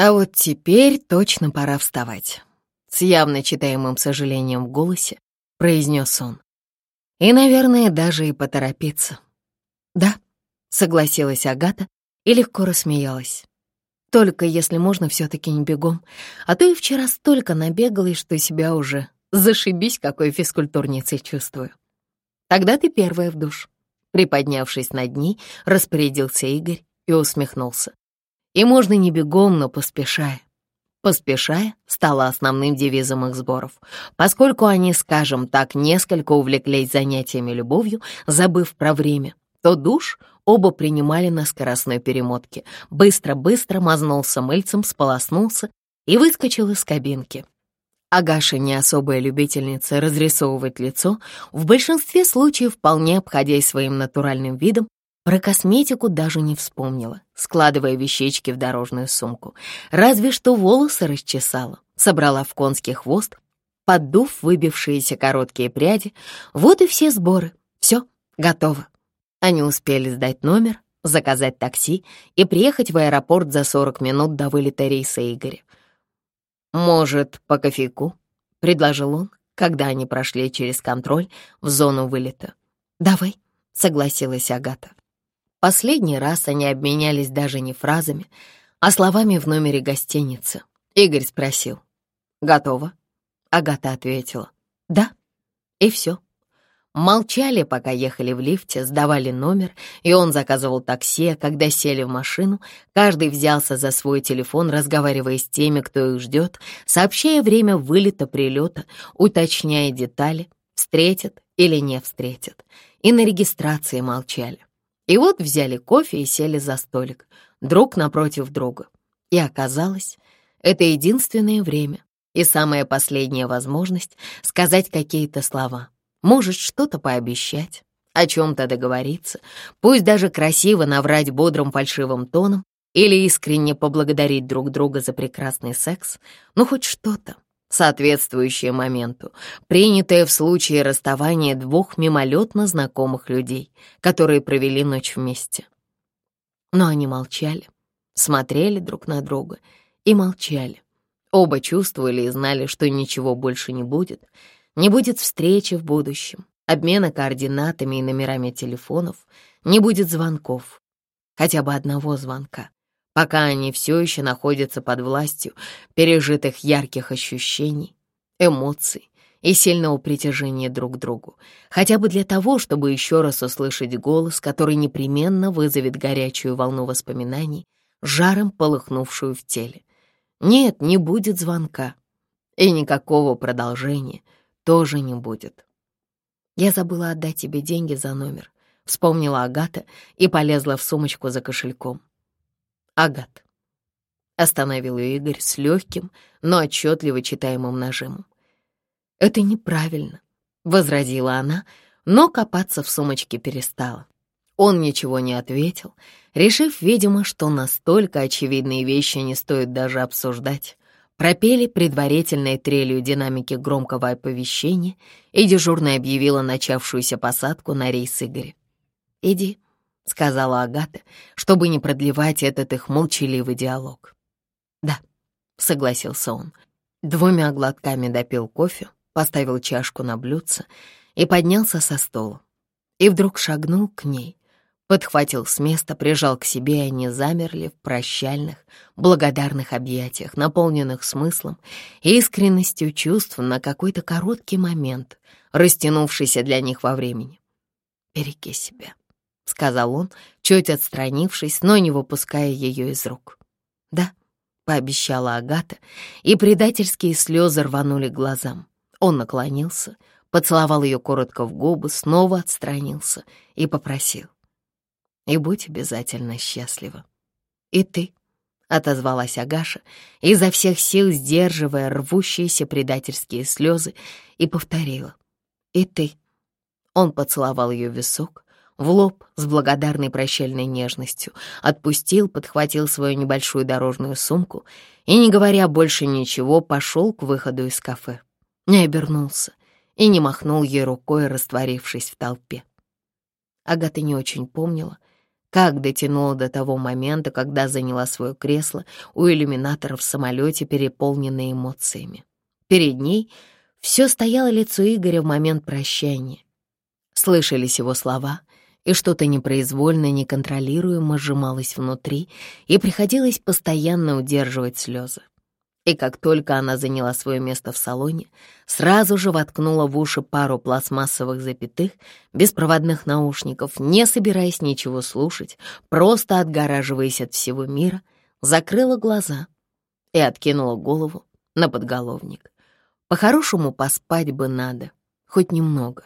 А вот теперь точно пора вставать. С явно читаемым сожалением в голосе произнес он. И, наверное, даже и поторопиться. Да, согласилась Агата и легко рассмеялась. Только если можно, все-таки не бегом. А то и вчера столько набегалась, что себя уже зашибись, какой физкультурницей чувствую. Тогда ты первая в душ. Приподнявшись над ней, распорядился Игорь и усмехнулся. И можно не бегом, но поспешая. Поспешая стало основным девизом их сборов, поскольку они, скажем так, несколько увлеклись занятиями любовью, забыв про время, то душ оба принимали на скоростной перемотке. Быстро-быстро мазнулся мыльцем, сполоснулся и выскочил из кабинки. Агаша, не особая любительница разрисовывать лицо, в большинстве случаев, вполне обходясь своим натуральным видом, про косметику даже не вспомнила, складывая вещички в дорожную сумку. Разве что волосы расчесала, собрала в конский хвост, поддув выбившиеся короткие пряди. Вот и все сборы. Все, готово. Они успели сдать номер, заказать такси и приехать в аэропорт за 40 минут до вылета рейса Игоря. «Может, по кофейку?» — предложил он, когда они прошли через контроль в зону вылета. «Давай», — согласилась Агата. Последний раз они обменялись даже не фразами, а словами в номере гостиницы. Игорь спросил. «Готово?» Агата ответила. «Да». И все. Молчали, пока ехали в лифте, сдавали номер, и он заказывал такси, а когда сели в машину, каждый взялся за свой телефон, разговаривая с теми, кто их ждет, сообщая время вылета-прилета, уточняя детали, встретят или не встретят. И на регистрации молчали. И вот взяли кофе и сели за столик, друг напротив друга. И оказалось, это единственное время и самая последняя возможность сказать какие-то слова. Может, что-то пообещать, о чем-то договориться, пусть даже красиво наврать бодрым фальшивым тоном или искренне поблагодарить друг друга за прекрасный секс, ну хоть что-то соответствующее моменту, принятое в случае расставания двух мимолетно знакомых людей, которые провели ночь вместе. Но они молчали, смотрели друг на друга и молчали. Оба чувствовали и знали, что ничего больше не будет, не будет встречи в будущем, обмена координатами и номерами телефонов, не будет звонков, хотя бы одного звонка пока они все еще находятся под властью пережитых ярких ощущений, эмоций и сильного притяжения друг к другу, хотя бы для того, чтобы еще раз услышать голос, который непременно вызовет горячую волну воспоминаний, жаром полыхнувшую в теле. Нет, не будет звонка, и никакого продолжения тоже не будет. Я забыла отдать тебе деньги за номер, вспомнила Агата и полезла в сумочку за кошельком. Агат. Остановил ее Игорь с легким, но отчетливо читаемым нажимом. «Это неправильно», — возразила она, но копаться в сумочке перестала. Он ничего не ответил, решив, видимо, что настолько очевидные вещи не стоит даже обсуждать. Пропели предварительные трелью динамики громкого оповещения, и дежурная объявила начавшуюся посадку на рейс Игоря. «Иди», — сказала Агата, чтобы не продлевать этот их молчаливый диалог. «Да», — согласился он. Двумя глотками допил кофе, поставил чашку на блюдце и поднялся со стола. И вдруг шагнул к ней, подхватил с места, прижал к себе, и они замерли в прощальных, благодарных объятиях, наполненных смыслом и искренностью чувств на какой-то короткий момент, растянувшийся для них во времени. «Береги себя», — сказал он, чуть отстранившись, но не выпуская ее из рук. «Да», — пообещала Агата, и предательские слезы рванули глазам. Он наклонился, поцеловал ее коротко в губы, снова отстранился и попросил. «И будь обязательно счастлива». «И ты», — отозвалась Агаша, изо всех сил сдерживая рвущиеся предательские слезы, и повторила. «И ты». Он поцеловал ее в висок, в лоб с благодарной прощальной нежностью, отпустил, подхватил свою небольшую дорожную сумку и, не говоря больше ничего, пошел к выходу из кафе. Не обернулся и не махнул ей рукой, растворившись в толпе. Агата не очень помнила, как дотянула до того момента, когда заняла свое кресло у иллюминатора в самолете, переполненной эмоциями. Перед ней все стояло лицо Игоря в момент прощания. Слышались его слова, и что-то непроизвольно, неконтролируемо сжималось внутри, и приходилось постоянно удерживать слезы. И как только она заняла свое место в салоне, сразу же воткнула в уши пару пластмассовых запятых, беспроводных наушников, не собираясь ничего слушать, просто отгораживаясь от всего мира, закрыла глаза и откинула голову на подголовник. По-хорошему поспать бы надо, хоть немного.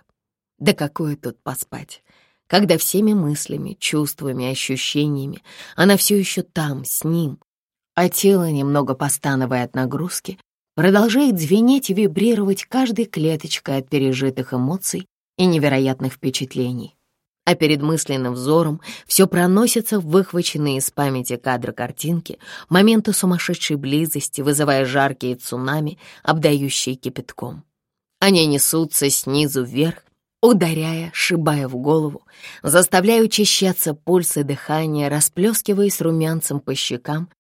Да какое тут поспать? Когда всеми мыслями, чувствами, ощущениями она все еще там, с ним, а тело, немного постановая от нагрузки, продолжает звенеть и вибрировать каждой клеточкой от пережитых эмоций и невероятных впечатлений. А перед мысленным взором все проносится в выхваченные из памяти кадры картинки, моменты сумасшедшей близости, вызывая жаркие цунами, обдающие кипятком. Они несутся снизу вверх, ударяя, шибая в голову, заставляя учащаться пульс и дыхание, расплескиваясь румянцем по щекам,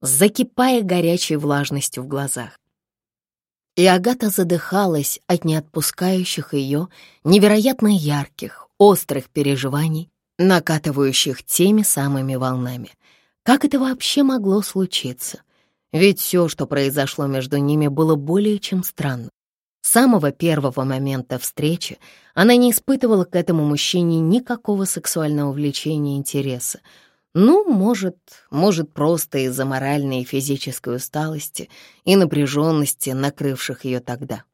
закипая горячей влажностью в глазах. И Агата задыхалась от неотпускающих ее невероятно ярких, острых переживаний, накатывающих теми самыми волнами. Как это вообще могло случиться? Ведь все, что произошло между ними, было более чем странно. Самого первого момента встречи она не испытывала к этому мужчине никакого сексуального влечения и интереса. Ну, может, может, просто из-за моральной и физической усталости и напряженности, накрывших ее тогда.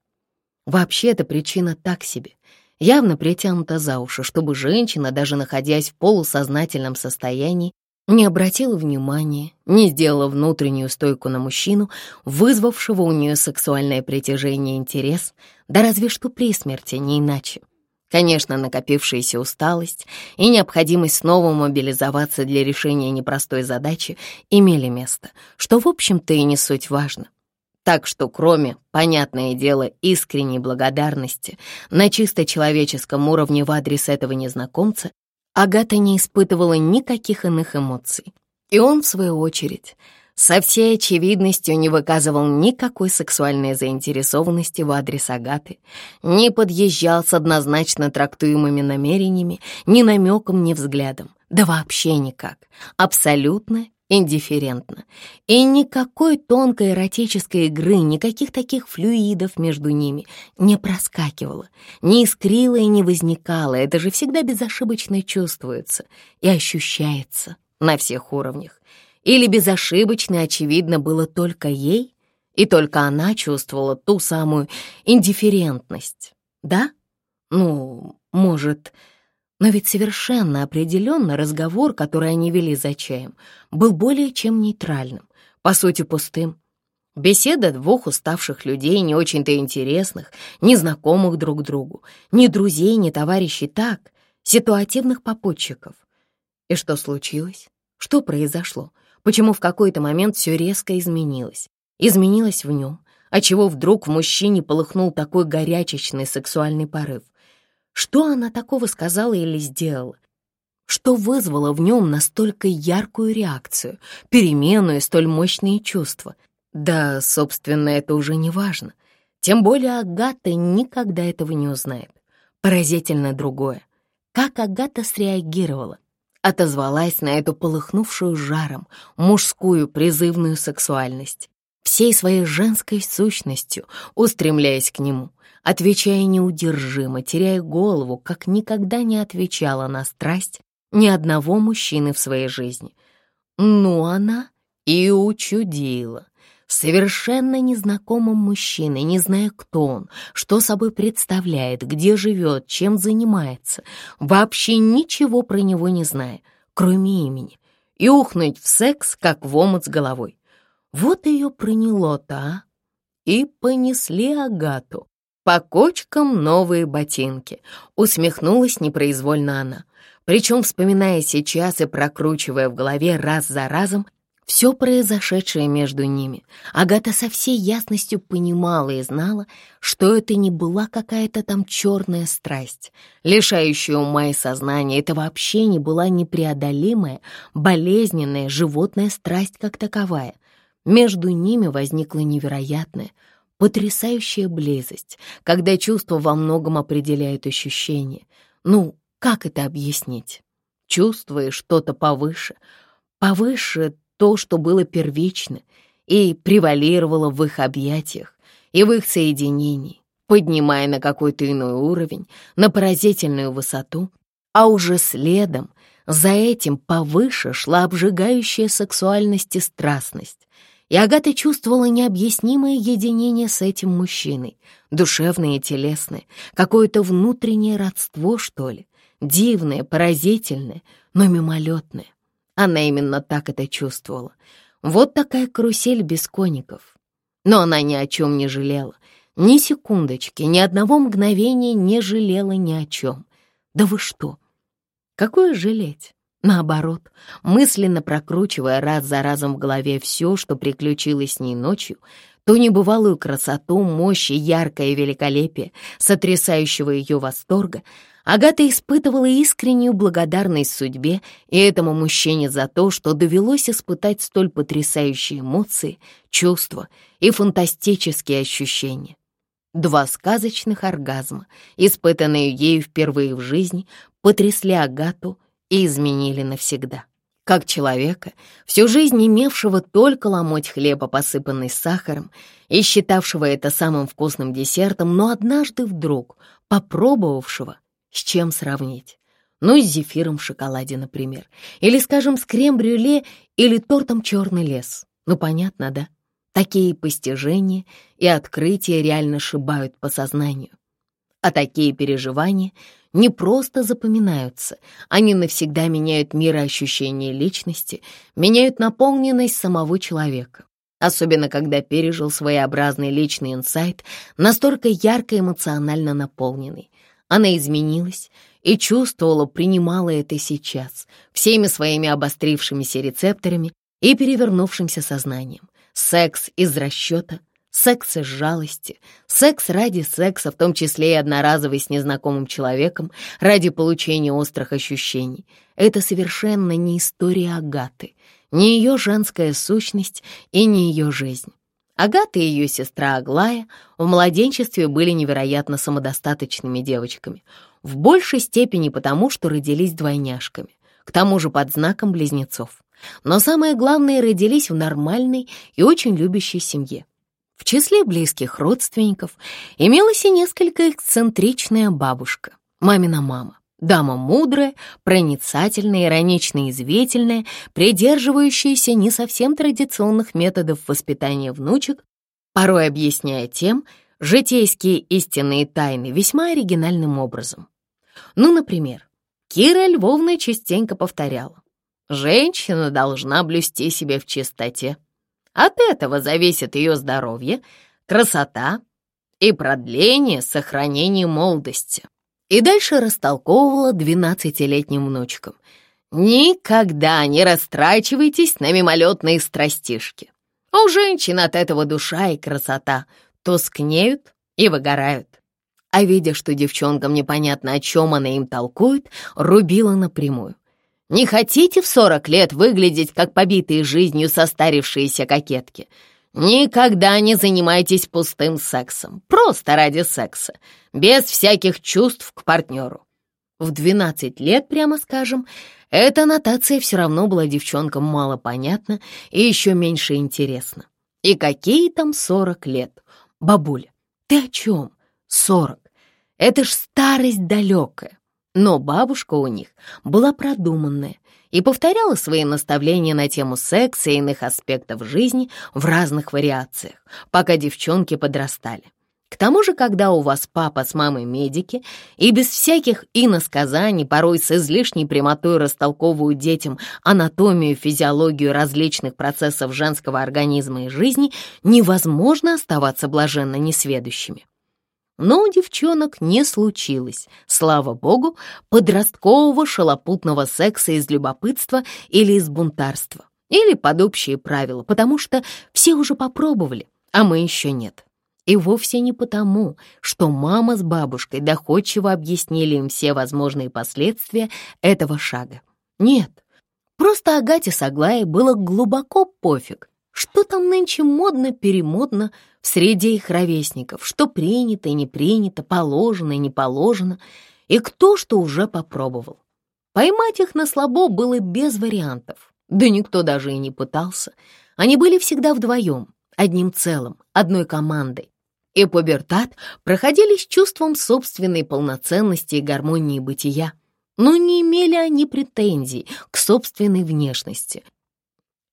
Вообще, эта причина так себе, явно притянута за уши, чтобы женщина, даже находясь в полусознательном состоянии, не обратила внимания, не сделала внутреннюю стойку на мужчину, вызвавшего у нее сексуальное притяжение и интерес, да разве что при смерти, не иначе. Конечно, накопившаяся усталость и необходимость снова мобилизоваться для решения непростой задачи имели место, что, в общем-то, и не суть важно. Так что, кроме, понятное дело, искренней благодарности на чисто человеческом уровне в адрес этого незнакомца, Агата не испытывала никаких иных эмоций. И он, в свою очередь, со всей очевидностью не выказывал никакой сексуальной заинтересованности в адрес Агаты, не подъезжал с однозначно трактуемыми намерениями, ни намеком, ни взглядом, да вообще никак, абсолютно индифферентно. И никакой тонкой эротической игры, никаких таких флюидов между ними не проскакивало, не искрило и не возникало. Это же всегда безошибочно чувствуется и ощущается на всех уровнях. Или безошибочно очевидно было только ей, и только она чувствовала ту самую индифферентность, да? Ну, может, но ведь совершенно определенно разговор, который они вели за чаем, был более чем нейтральным, по сути пустым. Беседа двух уставших людей, не очень-то интересных, не знакомых друг другу, ни друзей, ни товарищей, так, ситуативных попутчиков. И что случилось? Что произошло? Почему в какой-то момент все резко изменилось? Изменилось в нем, отчего вдруг в мужчине полыхнул такой горячечный сексуальный порыв. Что она такого сказала или сделала? Что вызвало в нем настолько яркую реакцию, перемену и столь мощные чувства? Да, собственно, это уже не важно. Тем более Агата никогда этого не узнает. Поразительно другое. Как Агата среагировала? Отозвалась на эту полыхнувшую жаром мужскую призывную сексуальность, всей своей женской сущностью, устремляясь к нему отвечая неудержимо, теряя голову, как никогда не отвечала на страсть ни одного мужчины в своей жизни. Ну, она и учудила. Совершенно незнакомым мужчиной, не зная, кто он, что собой представляет, где живет, чем занимается, вообще ничего про него не зная, кроме имени, и ухнуть в секс, как в омут с головой. Вот ее проняло-то, а? И понесли Агату. По кочкам новые ботинки, усмехнулась непроизвольно она. Причем, вспоминая сейчас и прокручивая в голове раз за разом все произошедшее между ними, Агата со всей ясностью понимала и знала, что это не была какая-то там черная страсть, лишающая ума и сознания. Это вообще не была непреодолимая, болезненная животная страсть как таковая. Между ними возникла невероятная, потрясающая близость, когда чувство во многом определяет ощущение. Ну, как это объяснить? Чувствуешь что-то повыше, повыше то, что было первично и превалировало в их объятиях и в их соединении, поднимая на какой-то иной уровень, на поразительную высоту, а уже следом за этим повыше шла обжигающая сексуальность и страстность. И Агата чувствовала необъяснимое единение с этим мужчиной, душевное и телесное, какое-то внутреннее родство, что ли, дивное, поразительное, но мимолетное. Она именно так это чувствовала. Вот такая карусель без коников. Но она ни о чем не жалела. Ни секундочки, ни одного мгновения не жалела ни о чем. Да вы что? Какое жалеть? Наоборот, мысленно прокручивая раз за разом в голове все, что приключилось с ней ночью, ту небывалую красоту, мощь и яркое великолепие, сотрясающего ее восторга, Агата испытывала искреннюю благодарность судьбе и этому мужчине за то, что довелось испытать столь потрясающие эмоции, чувства и фантастические ощущения. Два сказочных оргазма, испытанные ею впервые в жизни, потрясли Агату и изменили навсегда. Как человека, всю жизнь имевшего только ломоть хлеба, посыпанный сахаром, и считавшего это самым вкусным десертом, но однажды вдруг попробовавшего с чем сравнить? Ну, с зефиром в шоколаде, например. Или, скажем, с крем-брюле или тортом «Черный лес». Ну, понятно, да? Такие постижения и открытия реально шибают по сознанию. А такие переживания не просто запоминаются, они навсегда меняют мироощущение личности, меняют наполненность самого человека. Особенно, когда пережил своеобразный личный инсайт, настолько ярко эмоционально наполненный. Она изменилась и чувствовала, принимала это сейчас, всеми своими обострившимися рецепторами и перевернувшимся сознанием. Секс из расчета, секс из жалости, секс ради секса, в том числе и одноразовый с незнакомым человеком, ради получения острых ощущений. Это совершенно не история Агаты, не ее женская сущность и не ее жизнь. Агата и ее сестра Аглая в младенчестве были невероятно самодостаточными девочками, в большей степени потому, что родились двойняшками, к тому же под знаком близнецов. Но самое главное, родились в нормальной и очень любящей семье. В числе близких родственников имелась и несколько эксцентричная бабушка, мамина мама. Дама мудрая, проницательная, иронично извительная, придерживающаяся не совсем традиционных методов воспитания внучек, порой объясняя тем житейские истинные тайны весьма оригинальным образом. Ну, например, Кира Львовна частенько повторяла, «Женщина должна блюсти себя в чистоте. От этого зависит ее здоровье, красота и продление, сохранение молодости» и дальше растолковывала двенадцатилетним внучкам. «Никогда не растрачивайтесь на мимолетные страстишки. У женщин от этого душа и красота тускнеют и выгорают». А видя, что девчонкам непонятно, о чем она им толкует, рубила напрямую. «Не хотите в сорок лет выглядеть, как побитые жизнью состарившиеся кокетки?» Никогда не занимайтесь пустым сексом, просто ради секса, без всяких чувств к партнеру. В 12 лет, прямо скажем, эта нотация все равно была девчонкам мало понятна и еще меньше интересна. И какие там 40 лет? Бабуля, ты о чем? 40. Это ж старость далекая. Но бабушка у них была продуманная и повторяла свои наставления на тему секса и иных аспектов жизни в разных вариациях, пока девчонки подрастали. К тому же, когда у вас папа с мамой медики и без всяких иносказаний, порой с излишней прямотой растолковывают детям анатомию физиологию различных процессов женского организма и жизни, невозможно оставаться блаженно несведущими. Но у девчонок не случилось, слава богу, подросткового шалопутного секса из любопытства или из бунтарства. или под общие правила, потому что все уже попробовали, а мы еще нет. И вовсе не потому, что мама с бабушкой доходчиво объяснили им все возможные последствия этого шага. Нет, просто Агате с Аглаей было глубоко пофиг, что там нынче модно-перемодно в среде их ровесников, что принято и не принято, положено и не положено, и кто что уже попробовал. Поймать их на слабо было без вариантов, да никто даже и не пытался. Они были всегда вдвоем, одним целым, одной командой. И пубертат проходили с чувством собственной полноценности и гармонии бытия. Но не имели они претензий к собственной внешности —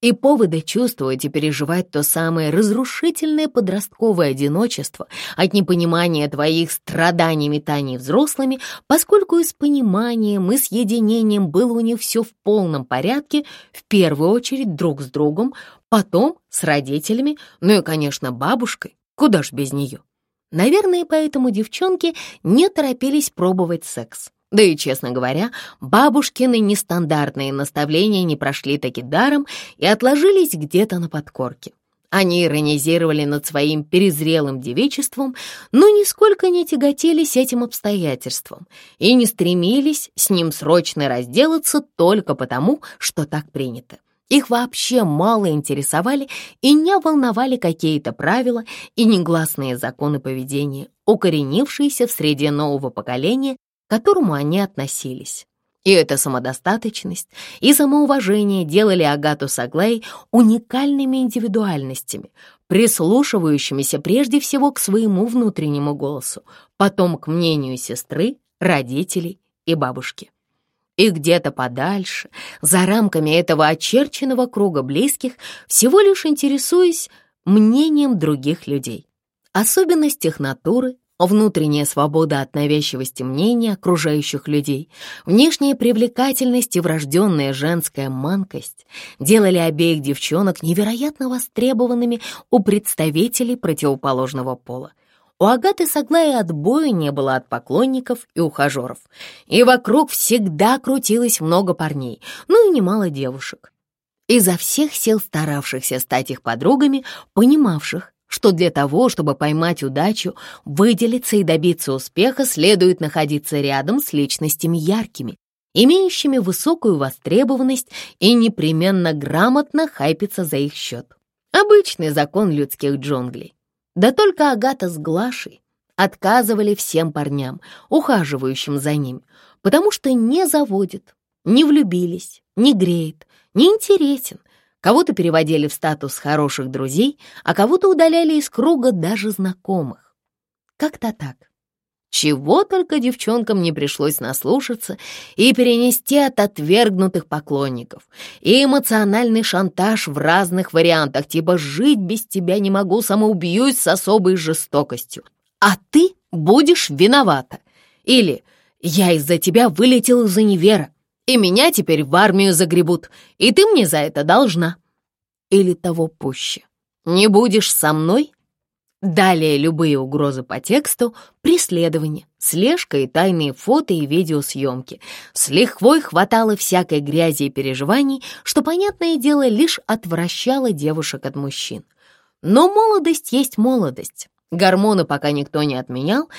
и повода чувствовать и переживать то самое разрушительное подростковое одиночество от непонимания твоих страданий метаний взрослыми, поскольку и с пониманием, и с единением было у них все в полном порядке, в первую очередь друг с другом, потом с родителями, ну и, конечно, бабушкой, куда ж без нее. Наверное, поэтому девчонки не торопились пробовать секс. Да и, честно говоря, бабушкины нестандартные наставления не прошли таки даром и отложились где-то на подкорке. Они иронизировали над своим перезрелым девичеством, но нисколько не тяготились этим обстоятельством и не стремились с ним срочно разделаться только потому, что так принято. Их вообще мало интересовали и не волновали какие-то правила и негласные законы поведения, укоренившиеся в среде нового поколения которому они относились. И эта самодостаточность и самоуважение делали Агату Саглей уникальными индивидуальностями, прислушивающимися прежде всего к своему внутреннему голосу, потом к мнению сестры, родителей и бабушки. И где-то подальше, за рамками этого очерченного круга близких, всего лишь интересуясь мнением других людей. Особенность их натуры внутренняя свобода от навязчивости мнения окружающих людей, внешняя привлекательность и врожденная женская манкость делали обеих девчонок невероятно востребованными у представителей противоположного пола. У Агаты с Аглаей отбоя не было от поклонников и ухажеров, и вокруг всегда крутилось много парней, ну и немало девушек. Изо всех сил старавшихся стать их подругами, понимавших, что для того, чтобы поймать удачу, выделиться и добиться успеха, следует находиться рядом с личностями яркими, имеющими высокую востребованность и непременно грамотно хайпиться за их счет. Обычный закон людских джунглей. Да только Агата с Глашей отказывали всем парням, ухаживающим за ними, потому что не заводит, не влюбились, не греет, не интересен — Кого-то переводили в статус хороших друзей, а кого-то удаляли из круга даже знакомых. Как-то так. Чего только девчонкам не пришлось наслушаться и перенести от отвергнутых поклонников. И эмоциональный шантаж в разных вариантах, типа «жить без тебя не могу, самоубьюсь с особой жестокостью». А ты будешь виновата. Или «я из-за тебя вылетел из универа, и меня теперь в армию загребут, и ты мне за это должна. Или того пуще. Не будешь со мной? Далее любые угрозы по тексту, преследование, слежка и тайные фото и видеосъемки. С лихвой хватало всякой грязи и переживаний, что, понятное дело, лишь отвращало девушек от мужчин. Но молодость есть молодость. Гормоны пока никто не отменял,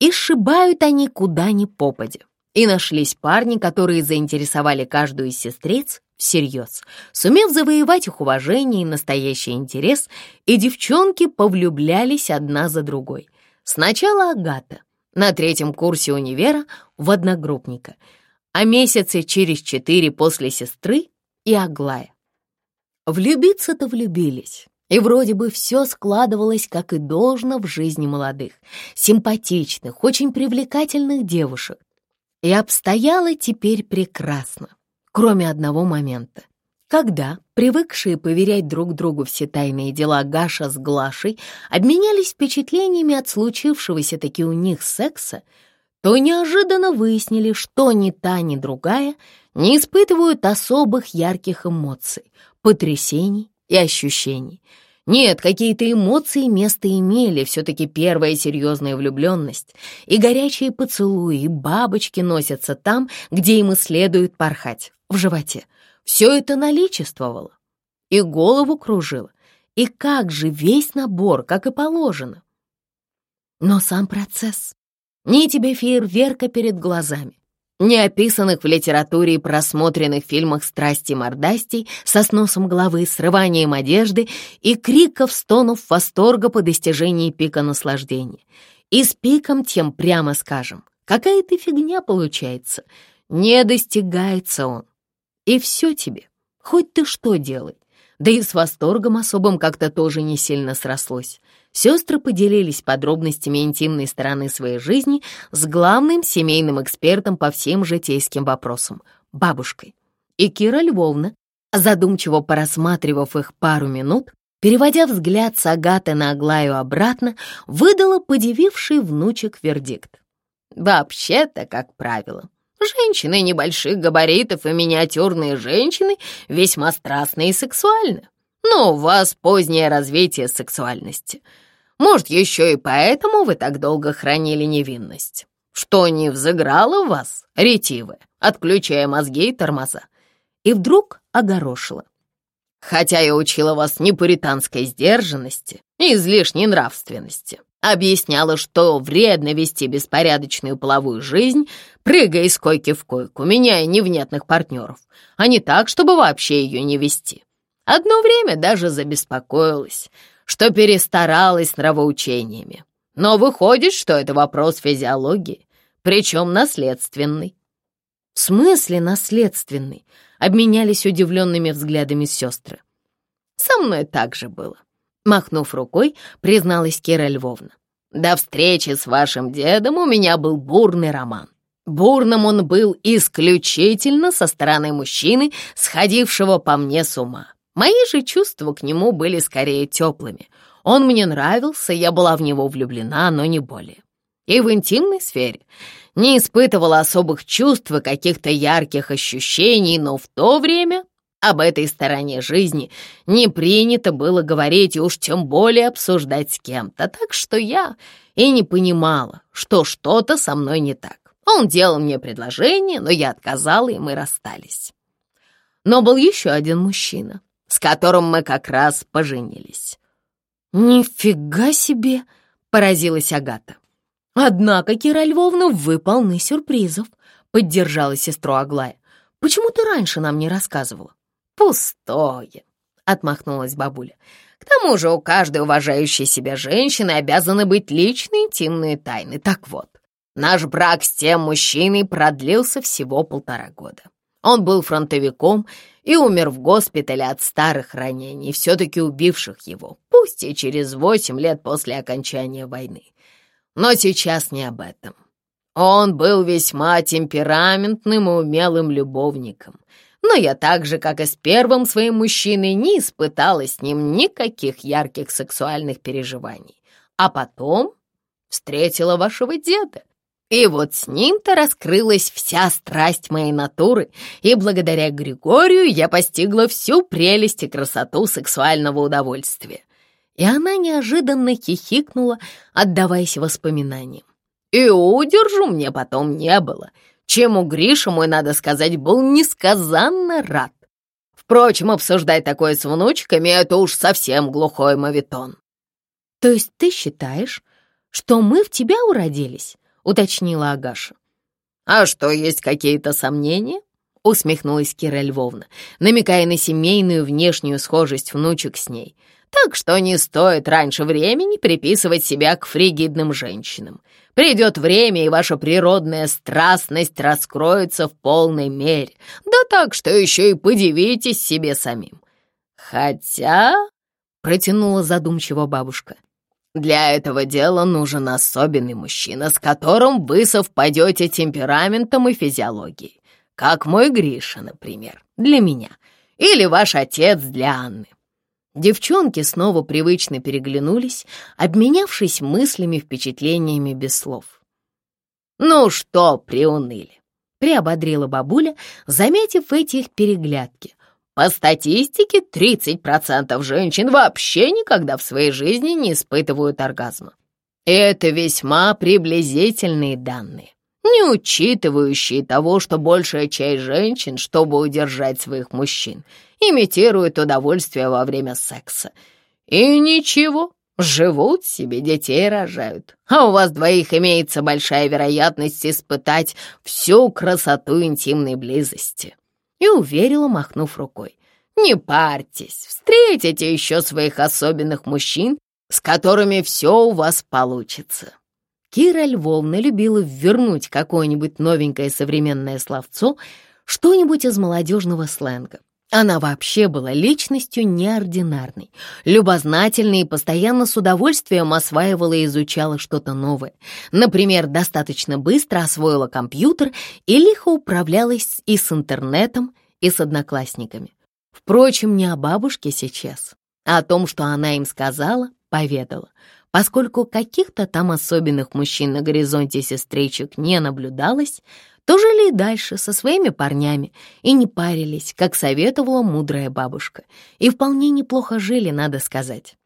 и сшибают они куда ни попадя. И нашлись парни, которые заинтересовали каждую из сестриц всерьез, сумев завоевать их уважение и настоящий интерес, и девчонки повлюблялись одна за другой. Сначала Агата, на третьем курсе универа в одногруппника, а месяцы через четыре после сестры и Аглая. Влюбиться-то влюбились, и вроде бы все складывалось, как и должно в жизни молодых, симпатичных, очень привлекательных девушек, и обстояло теперь прекрасно, кроме одного момента. Когда привыкшие поверять друг другу все тайные дела Гаша с Глашей обменялись впечатлениями от случившегося таки у них секса, то неожиданно выяснили, что ни та, ни другая не испытывают особых ярких эмоций, потрясений и ощущений — нет, какие-то эмоции место имели, все-таки первая серьезная влюбленность. И горячие поцелуи, и бабочки носятся там, где им и следует порхать, в животе. Все это наличествовало. и голову кружило. И как же весь набор, как и положено. Но сам процесс. Ни тебе фейерверка перед глазами, ни описанных в литературе и просмотренных фильмах страсти мордастей со сносом головы, срыванием одежды и криков, стонов восторга по достижении пика наслаждения. И с пиком тем прямо скажем, какая-то фигня получается. Не достигается он. И все тебе, хоть ты что делай. Да и с восторгом особым как-то тоже не сильно срослось. Сестры поделились подробностями интимной стороны своей жизни с главным семейным экспертом по всем житейским вопросам — бабушкой. И Кира Львовна, задумчиво порассматривав их пару минут, переводя взгляд с Агаты на Аглаю обратно, выдала подививший внучек вердикт. «Вообще-то, как правило, женщины небольших габаритов и миниатюрные женщины весьма страстны и сексуальны. Но у вас позднее развитие сексуальности. Может, еще и поэтому вы так долго хранили невинность? Что не взыграло вас, ретивы, отключая мозги и тормоза?» И вдруг огорошила. Хотя я учила вас не пуританской сдержанности и излишней нравственности. Объясняла, что вредно вести беспорядочную половую жизнь, прыгая из койки в койку, меняя невнятных партнеров, а не так, чтобы вообще ее не вести. Одно время даже забеспокоилась, что перестаралась с нравоучениями. Но выходит, что это вопрос физиологии, причем наследственный. В смысле наследственный? Обменялись удивленными взглядами сестры. Со мной так же было. Махнув рукой, призналась Кира Львовна. До встречи с вашим дедом у меня был бурный роман. Бурным он был исключительно со стороны мужчины, сходившего по мне с ума. Мои же чувства к нему были скорее теплыми. Он мне нравился, я была в него влюблена, но не более. И в интимной сфере не испытывала особых чувств и каких-то ярких ощущений, но в то время об этой стороне жизни не принято было говорить и уж тем более обсуждать с кем-то, так что я и не понимала, что что-то со мной не так. Он делал мне предложение, но я отказала, и мы расстались. Но был еще один мужчина, с которым мы как раз поженились. «Нифига себе!» — поразилась Агата. «Однако, Кира Львовна, вы полны сюрпризов», — поддержала сестру Аглая. «Почему ты раньше нам не рассказывала?» «Пустое», — отмахнулась бабуля. «К тому же у каждой уважающей себя женщины обязаны быть личные интимные тайны. Так вот, наш брак с тем мужчиной продлился всего полтора года. Он был фронтовиком и умер в госпитале от старых ранений, все-таки убивших его, пусть и через восемь лет после окончания войны. Но сейчас не об этом. Он был весьма темпераментным и умелым любовником, но я так же, как и с первым своим мужчиной, не испытала с ним никаких ярких сексуальных переживаний. А потом встретила вашего деда, и вот с ним-то раскрылась вся страсть моей натуры, и благодаря Григорию я постигла всю прелесть и красоту сексуального удовольствия. И она неожиданно хихикнула, отдаваясь воспоминаниям. И удержу мне потом не было, чему Гриша мой, надо сказать, был несказанно рад. Впрочем, обсуждать такое с внучками — это уж совсем глухой мавитон. То есть ты считаешь, что мы в тебя уродились? Уточнила Агаша. «А что, есть какие-то сомнения?» — усмехнулась Кира Львовна, намекая на семейную внешнюю схожесть внучек с ней. «Так что не стоит раньше времени приписывать себя к фригидным женщинам. Придет время, и ваша природная страстность раскроется в полной мере. Да так, что еще и подивитесь себе самим. Хотя...» — протянула задумчиво бабушка. Для этого дела нужен особенный мужчина, с которым вы совпадете темпераментом и физиологией. Как мой Гриша, например, для меня. Или ваш отец для Анны. Девчонки снова привычно переглянулись, обменявшись мыслями, впечатлениями без слов. «Ну что, приуныли?» — приободрила бабуля, заметив эти их переглядки. По статистике, 30% женщин вообще никогда в своей жизни не испытывают оргазма. Это весьма приблизительные данные, не учитывающие того, что большая часть женщин, чтобы удержать своих мужчин, имитируют удовольствие во время секса. И ничего, живут себе, детей рожают. А у вас двоих имеется большая вероятность испытать всю красоту интимной близости. И уверила, махнув рукой. Не парьтесь, встретите еще своих особенных мужчин, с которыми все у вас получится. Кира Львовна любила вернуть какое-нибудь новенькое современное словцо, что-нибудь из молодежного сленга. Она вообще была личностью неординарной, любознательной и постоянно с удовольствием осваивала и изучала что-то новое. Например, достаточно быстро освоила компьютер и лихо управлялась и с интернетом, и с одноклассниками. Впрочем, не о бабушке сейчас, а о том, что она им сказала, поведала. Поскольку каких-то там особенных мужчин на горизонте сестричек не наблюдалось, то жили и дальше со своими парнями и не парились, как советовала мудрая бабушка. И вполне неплохо жили, надо сказать.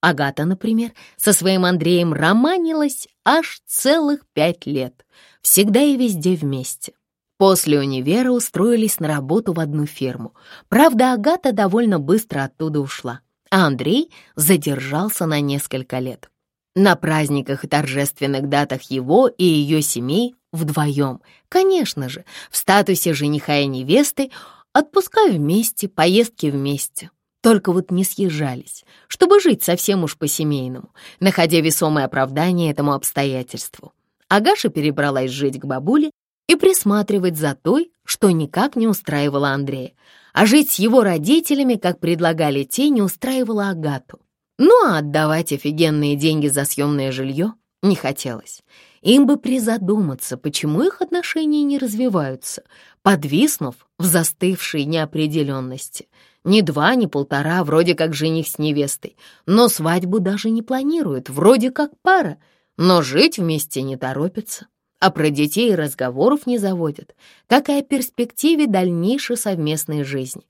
Агата, например, со своим Андреем романилась аж целых пять лет, всегда и везде вместе. После универа устроились на работу в одну фирму. Правда, Агата довольно быстро оттуда ушла, а Андрей задержался на несколько лет. На праздниках и торжественных датах его и ее семей вдвоем, конечно же, в статусе жениха и невесты, отпуска вместе, поездки вместе. Только вот не съезжались, чтобы жить совсем уж по-семейному, находя весомое оправдание этому обстоятельству. Агаша перебралась жить к бабуле и присматривать за той, что никак не устраивала Андрея, а жить с его родителями, как предлагали те, не устраивала Агату. Ну а отдавать офигенные деньги за съемное жилье не хотелось. Им бы призадуматься, почему их отношения не развиваются, подвиснув в застывшей неопределенности. Ни два, ни полтора, вроде как жених с невестой, но свадьбу даже не планируют, вроде как пара, но жить вместе не торопятся, а про детей разговоров не заводят, как и о перспективе дальнейшей совместной жизни.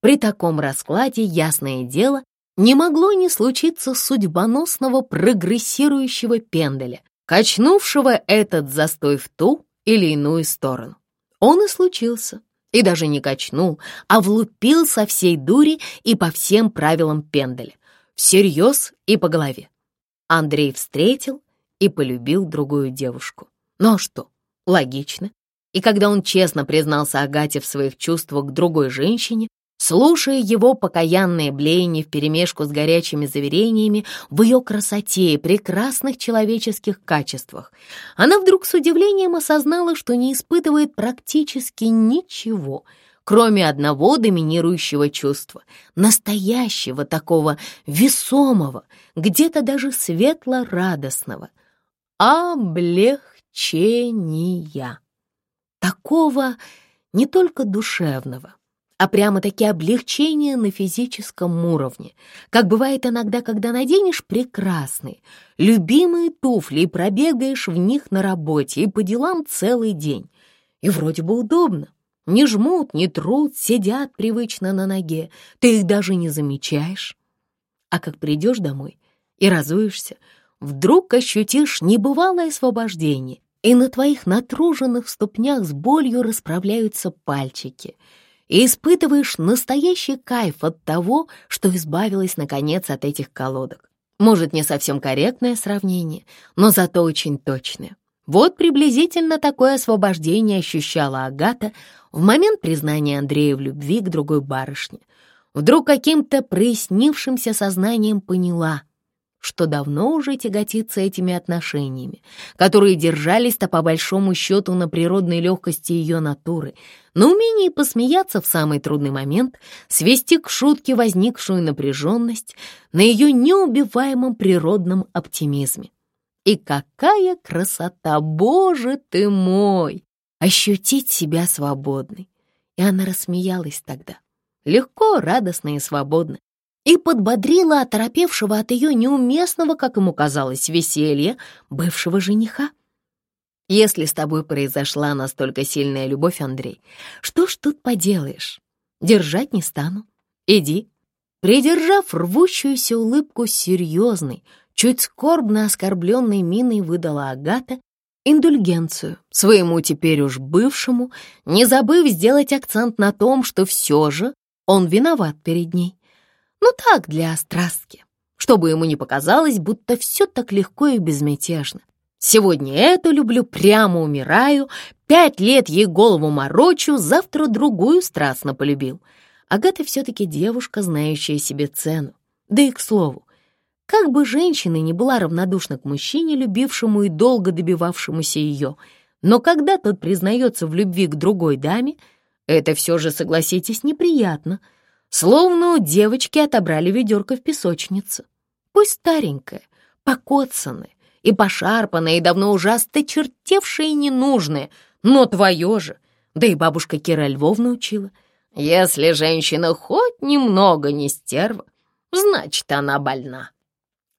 При таком раскладе, ясное дело, не могло не случиться судьбоносного прогрессирующего пенделя, качнувшего этот застой в ту или иную сторону. Он и случился, и даже не качнул, а влупил со всей дури и по всем правилам пенделя, всерьез и по голове. Андрей встретил и полюбил другую девушку. Ну а что, логично. И когда он честно признался Агате в своих чувствах к другой женщине, Слушая его покаянные блеяния вперемешку с горячими заверениями в ее красоте и прекрасных человеческих качествах, она вдруг с удивлением осознала, что не испытывает практически ничего, кроме одного доминирующего чувства, настоящего такого весомого, где-то даже светло-радостного — облегчения. Такого не только душевного, а прямо-таки облегчение на физическом уровне, как бывает иногда, когда наденешь прекрасные, любимые туфли и пробегаешь в них на работе и по делам целый день. И вроде бы удобно. Не жмут, не трут, сидят привычно на ноге, ты их даже не замечаешь. А как придешь домой и разуешься, вдруг ощутишь небывалое освобождение, и на твоих натруженных ступнях с болью расправляются пальчики — и испытываешь настоящий кайф от того, что избавилась, наконец, от этих колодок. Может, не совсем корректное сравнение, но зато очень точное. Вот приблизительно такое освобождение ощущала Агата в момент признания Андрея в любви к другой барышне. Вдруг каким-то прояснившимся сознанием поняла, что давно уже тяготится этими отношениями, которые держались-то по большому счету на природной легкости ее натуры, на умении посмеяться в самый трудный момент, свести к шутке возникшую напряженность, на ее неубиваемом природном оптимизме. И какая красота, боже ты мой! Ощутить себя свободной. И она рассмеялась тогда. Легко, радостно и свободно и подбодрила оторопевшего от ее неуместного, как ему казалось, веселья бывшего жениха. Если с тобой произошла настолько сильная любовь, Андрей, что ж тут поделаешь? Держать не стану. Иди. Придержав рвущуюся улыбку серьезной, чуть скорбно оскорбленной миной выдала Агата индульгенцию своему теперь уж бывшему, не забыв сделать акцент на том, что все же Он виноват перед ней. Ну так, для острастки, чтобы ему не показалось, будто все так легко и безмятежно. Сегодня эту люблю, прямо умираю, пять лет ей голову морочу, завтра другую страстно полюбил. Агата все-таки девушка, знающая себе цену. Да и к слову, как бы женщина не была равнодушна к мужчине, любившему и долго добивавшемуся ее, но когда тот признается в любви к другой даме, это все же, согласитесь, неприятно. Словно у девочки отобрали ведерко в песочнице. Пусть старенькая, покоцанная, и пошарпанное, и давно ужасно чертевшее и ненужное, но твое же. Да и бабушка Кира Львовна учила. Если женщина хоть немного не стерва, значит, она больна.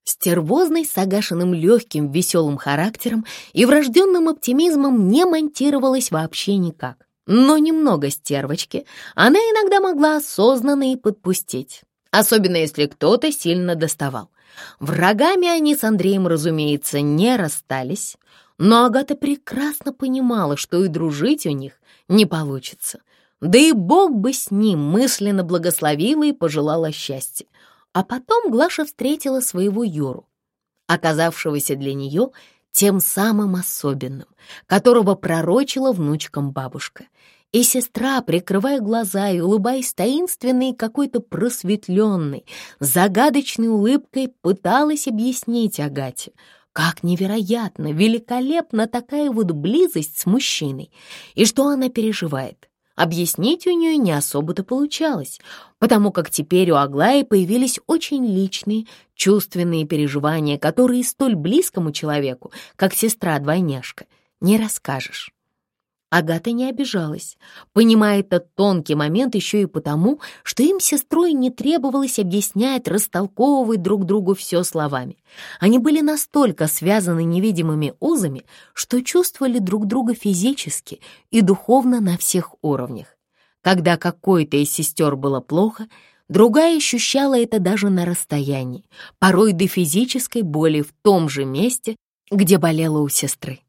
Стервозной, с агашенным легким, веселым характером и врожденным оптимизмом не монтировалась вообще никак. Но немного стервочки она иногда могла осознанно и подпустить, особенно если кто-то сильно доставал. Врагами они с Андреем, разумеется, не расстались, но Агата прекрасно понимала, что и дружить у них не получится. Да и Бог бы с ним мысленно благословила и пожелала счастья. А потом Глаша встретила своего Юру, оказавшегося для нее тем самым особенным, которого пророчила внучкам бабушка — и сестра, прикрывая глаза и улыбаясь таинственной какой-то просветленной, загадочной улыбкой, пыталась объяснить Агате, как невероятно, великолепна такая вот близость с мужчиной, и что она переживает. Объяснить у нее не особо-то получалось, потому как теперь у Аглаи появились очень личные, чувственные переживания, которые столь близкому человеку, как сестра-двойняшка, не расскажешь. Агата не обижалась, понимая этот тонкий момент еще и потому, что им сестрой не требовалось объяснять, растолковывать друг другу все словами. Они были настолько связаны невидимыми узами, что чувствовали друг друга физически и духовно на всех уровнях. Когда какой-то из сестер было плохо, другая ощущала это даже на расстоянии, порой до физической боли в том же месте, где болела у сестры.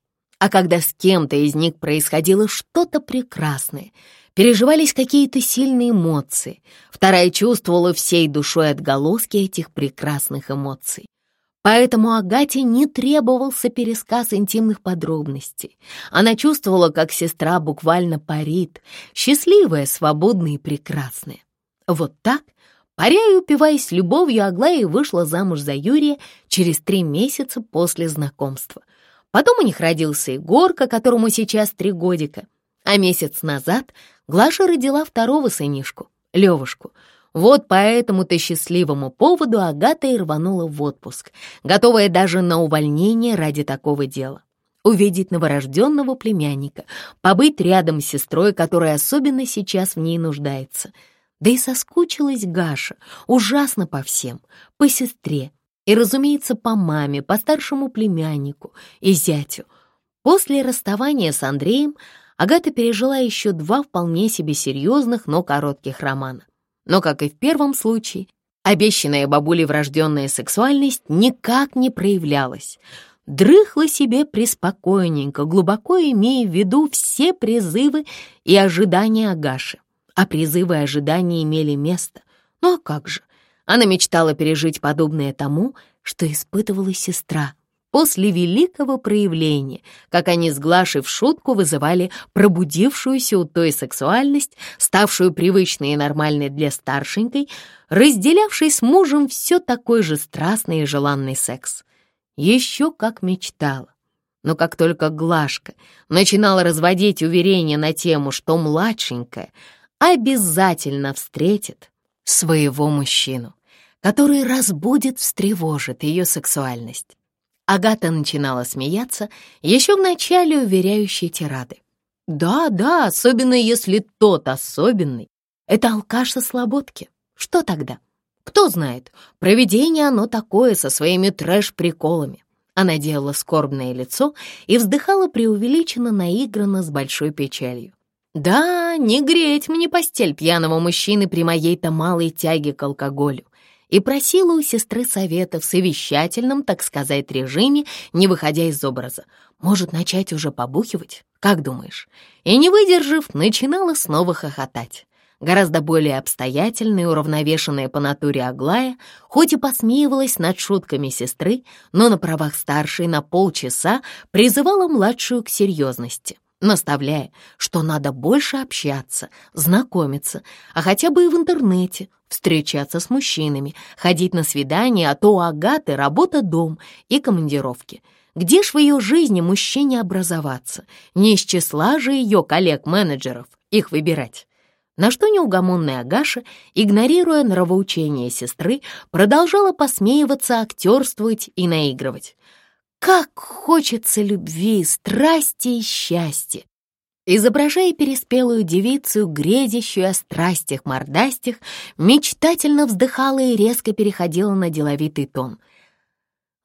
А когда с кем-то из них происходило что-то прекрасное, переживались какие-то сильные эмоции, вторая чувствовала всей душой отголоски этих прекрасных эмоций. Поэтому Агате не требовался пересказ интимных подробностей. Она чувствовала, как сестра буквально парит, счастливая, свободная и прекрасная. Вот так, паря и упиваясь любовью, Аглая вышла замуж за Юрия через три месяца после знакомства. Потом у них родился Егорка, которому сейчас три годика. А месяц назад Глаша родила второго сынишку, Левушку. Вот по этому-то счастливому поводу Агата и рванула в отпуск, готовая даже на увольнение ради такого дела. Увидеть новорожденного племянника, побыть рядом с сестрой, которая особенно сейчас в ней нуждается. Да и соскучилась Гаша ужасно по всем, по сестре, и, разумеется, по маме, по старшему племяннику и зятю. После расставания с Андреем Агата пережила еще два вполне себе серьезных, но коротких романа. Но, как и в первом случае, обещанная бабулей врожденная сексуальность никак не проявлялась. Дрыхла себе преспокойненько, глубоко имея в виду все призывы и ожидания Агаши. А призывы и ожидания имели место. Ну а как же? Она мечтала пережить подобное тому, что испытывала сестра после великого проявления, как они с Глашей в шутку вызывали пробудившуюся у той сексуальность, ставшую привычной и нормальной для старшенькой, разделявшей с мужем все такой же страстный и желанный секс. Еще как мечтала. Но как только Глашка начинала разводить уверения на тему, что младшенькая обязательно встретит своего мужчину, который разбудит, встревожит ее сексуальность. Агата начинала смеяться, еще в начале уверяющей тирады. Да, да, особенно если тот особенный — это алкаш со слободки. Что тогда? Кто знает, проведение оно такое со своими трэш-приколами. Она делала скорбное лицо и вздыхала преувеличенно наигранно с большой печалью. Да, не греть мне постель пьяного мужчины при моей-то малой тяге к алкоголю и просила у сестры совета в совещательном, так сказать, режиме, не выходя из образа. Может, начать уже побухивать? Как думаешь? И, не выдержав, начинала снова хохотать. Гораздо более обстоятельная и уравновешенная по натуре Аглая, хоть и посмеивалась над шутками сестры, но на правах старшей на полчаса призывала младшую к серьезности, наставляя, что надо больше общаться, знакомиться, а хотя бы и в интернете, встречаться с мужчинами, ходить на свидания, а то у Агаты работа-дом и командировки — где ж в ее жизни мужчине образоваться? Не из числа же ее коллег-менеджеров их выбирать. На что неугомонная Агаша, игнорируя нравоучение сестры, продолжала посмеиваться, актерствовать и наигрывать. Как хочется любви, страсти и счастья! Изображая переспелую девицу, грезящую о страстях-мордастях, мечтательно вздыхала и резко переходила на деловитый тон —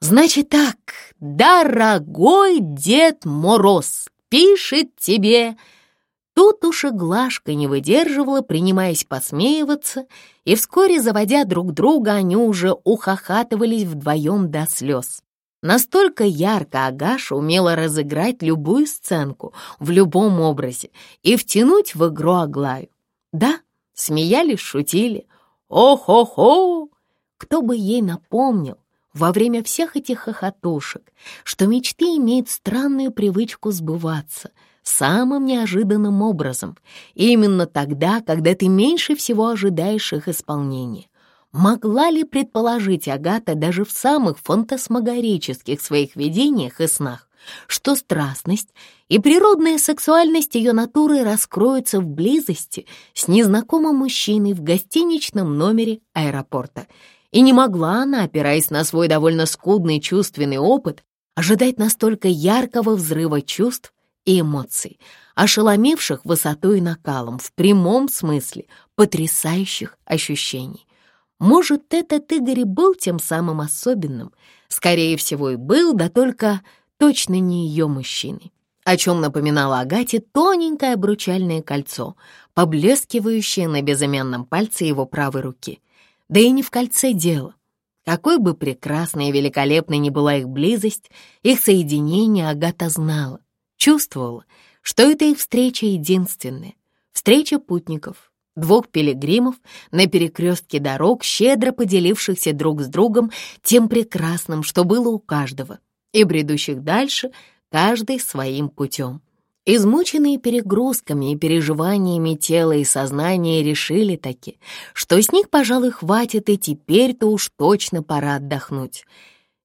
Значит так, дорогой Дед Мороз пишет тебе. Тут уж и Глашка не выдерживала, принимаясь посмеиваться, и вскоре, заводя друг друга, они уже ухахатывались вдвоем до слез. Настолько ярко Агаша умела разыграть любую сценку в любом образе и втянуть в игру Аглаю. Да, смеялись, шутили. О-хо-хо! Кто бы ей напомнил, во время всех этих хохотушек, что мечты имеют странную привычку сбываться самым неожиданным образом, именно тогда, когда ты меньше всего ожидаешь их исполнения. Могла ли предположить Агата даже в самых фантасмагорических своих видениях и снах, что страстность и природная сексуальность ее натуры раскроются в близости с незнакомым мужчиной в гостиничном номере аэропорта — и не могла она, опираясь на свой довольно скудный чувственный опыт, ожидать настолько яркого взрыва чувств и эмоций, ошеломивших высотой и накалом, в прямом смысле потрясающих ощущений. Может, этот Игорь был тем самым особенным, скорее всего и был, да только точно не ее мужчиной, о чем напоминало Агате тоненькое обручальное кольцо, поблескивающее на безымянном пальце его правой руки. Да и не в кольце дело. Какой бы прекрасной и великолепной ни была их близость, их соединение Агата знала, чувствовала, что это их встреча единственная. Встреча путников, двух пилигримов на перекрестке дорог, щедро поделившихся друг с другом тем прекрасным, что было у каждого, и бредущих дальше, каждый своим путем. Измученные перегрузками и переживаниями тела и сознания решили таки, что с них, пожалуй, хватит, и теперь-то уж точно пора отдохнуть.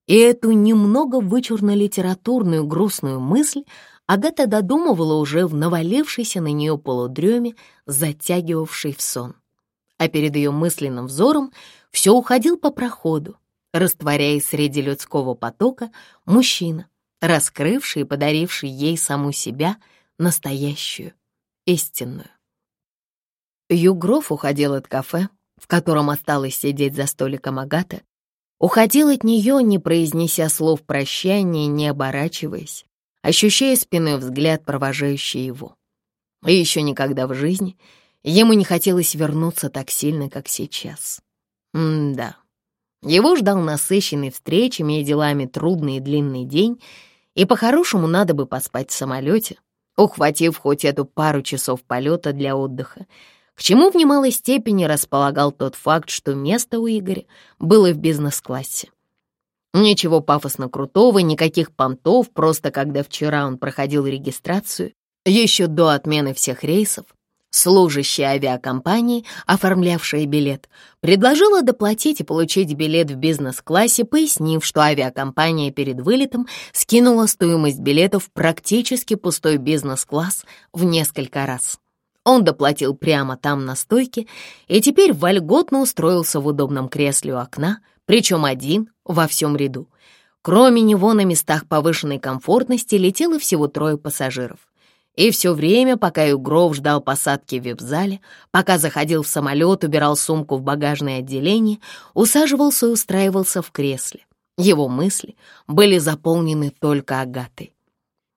И эту немного вычурно-литературную грустную мысль Агата додумывала уже в навалившейся на нее полудреме, затягивавшей в сон. А перед ее мысленным взором все уходил по проходу, растворяясь среди людского потока мужчина, раскрывший и подаривший ей саму себя, настоящую, истинную. Югров уходил от кафе, в котором осталось сидеть за столиком Агата, уходил от нее, не произнеся слов прощания, не оборачиваясь, ощущая спиной взгляд, провожающий его. И еще никогда в жизни ему не хотелось вернуться так сильно, как сейчас. М-да. Его ждал насыщенный встречами и делами трудный и длинный день, и по-хорошему надо бы поспать в самолете, ухватив хоть эту пару часов полета для отдыха, к чему в немалой степени располагал тот факт, что место у Игоря было в бизнес-классе. Ничего пафосно крутого, никаких понтов, просто когда вчера он проходил регистрацию, еще до отмены всех рейсов, Служащая авиакомпании, оформлявшая билет, предложила доплатить и получить билет в бизнес-классе, пояснив, что авиакомпания перед вылетом скинула стоимость билетов в практически пустой бизнес-класс в несколько раз. Он доплатил прямо там на стойке и теперь вольготно устроился в удобном кресле у окна, причем один во всем ряду. Кроме него на местах повышенной комфортности летело всего трое пассажиров. И все время, пока Югров ждал посадки в вип-зале, пока заходил в самолет, убирал сумку в багажное отделение, усаживался и устраивался в кресле. Его мысли были заполнены только Агатой.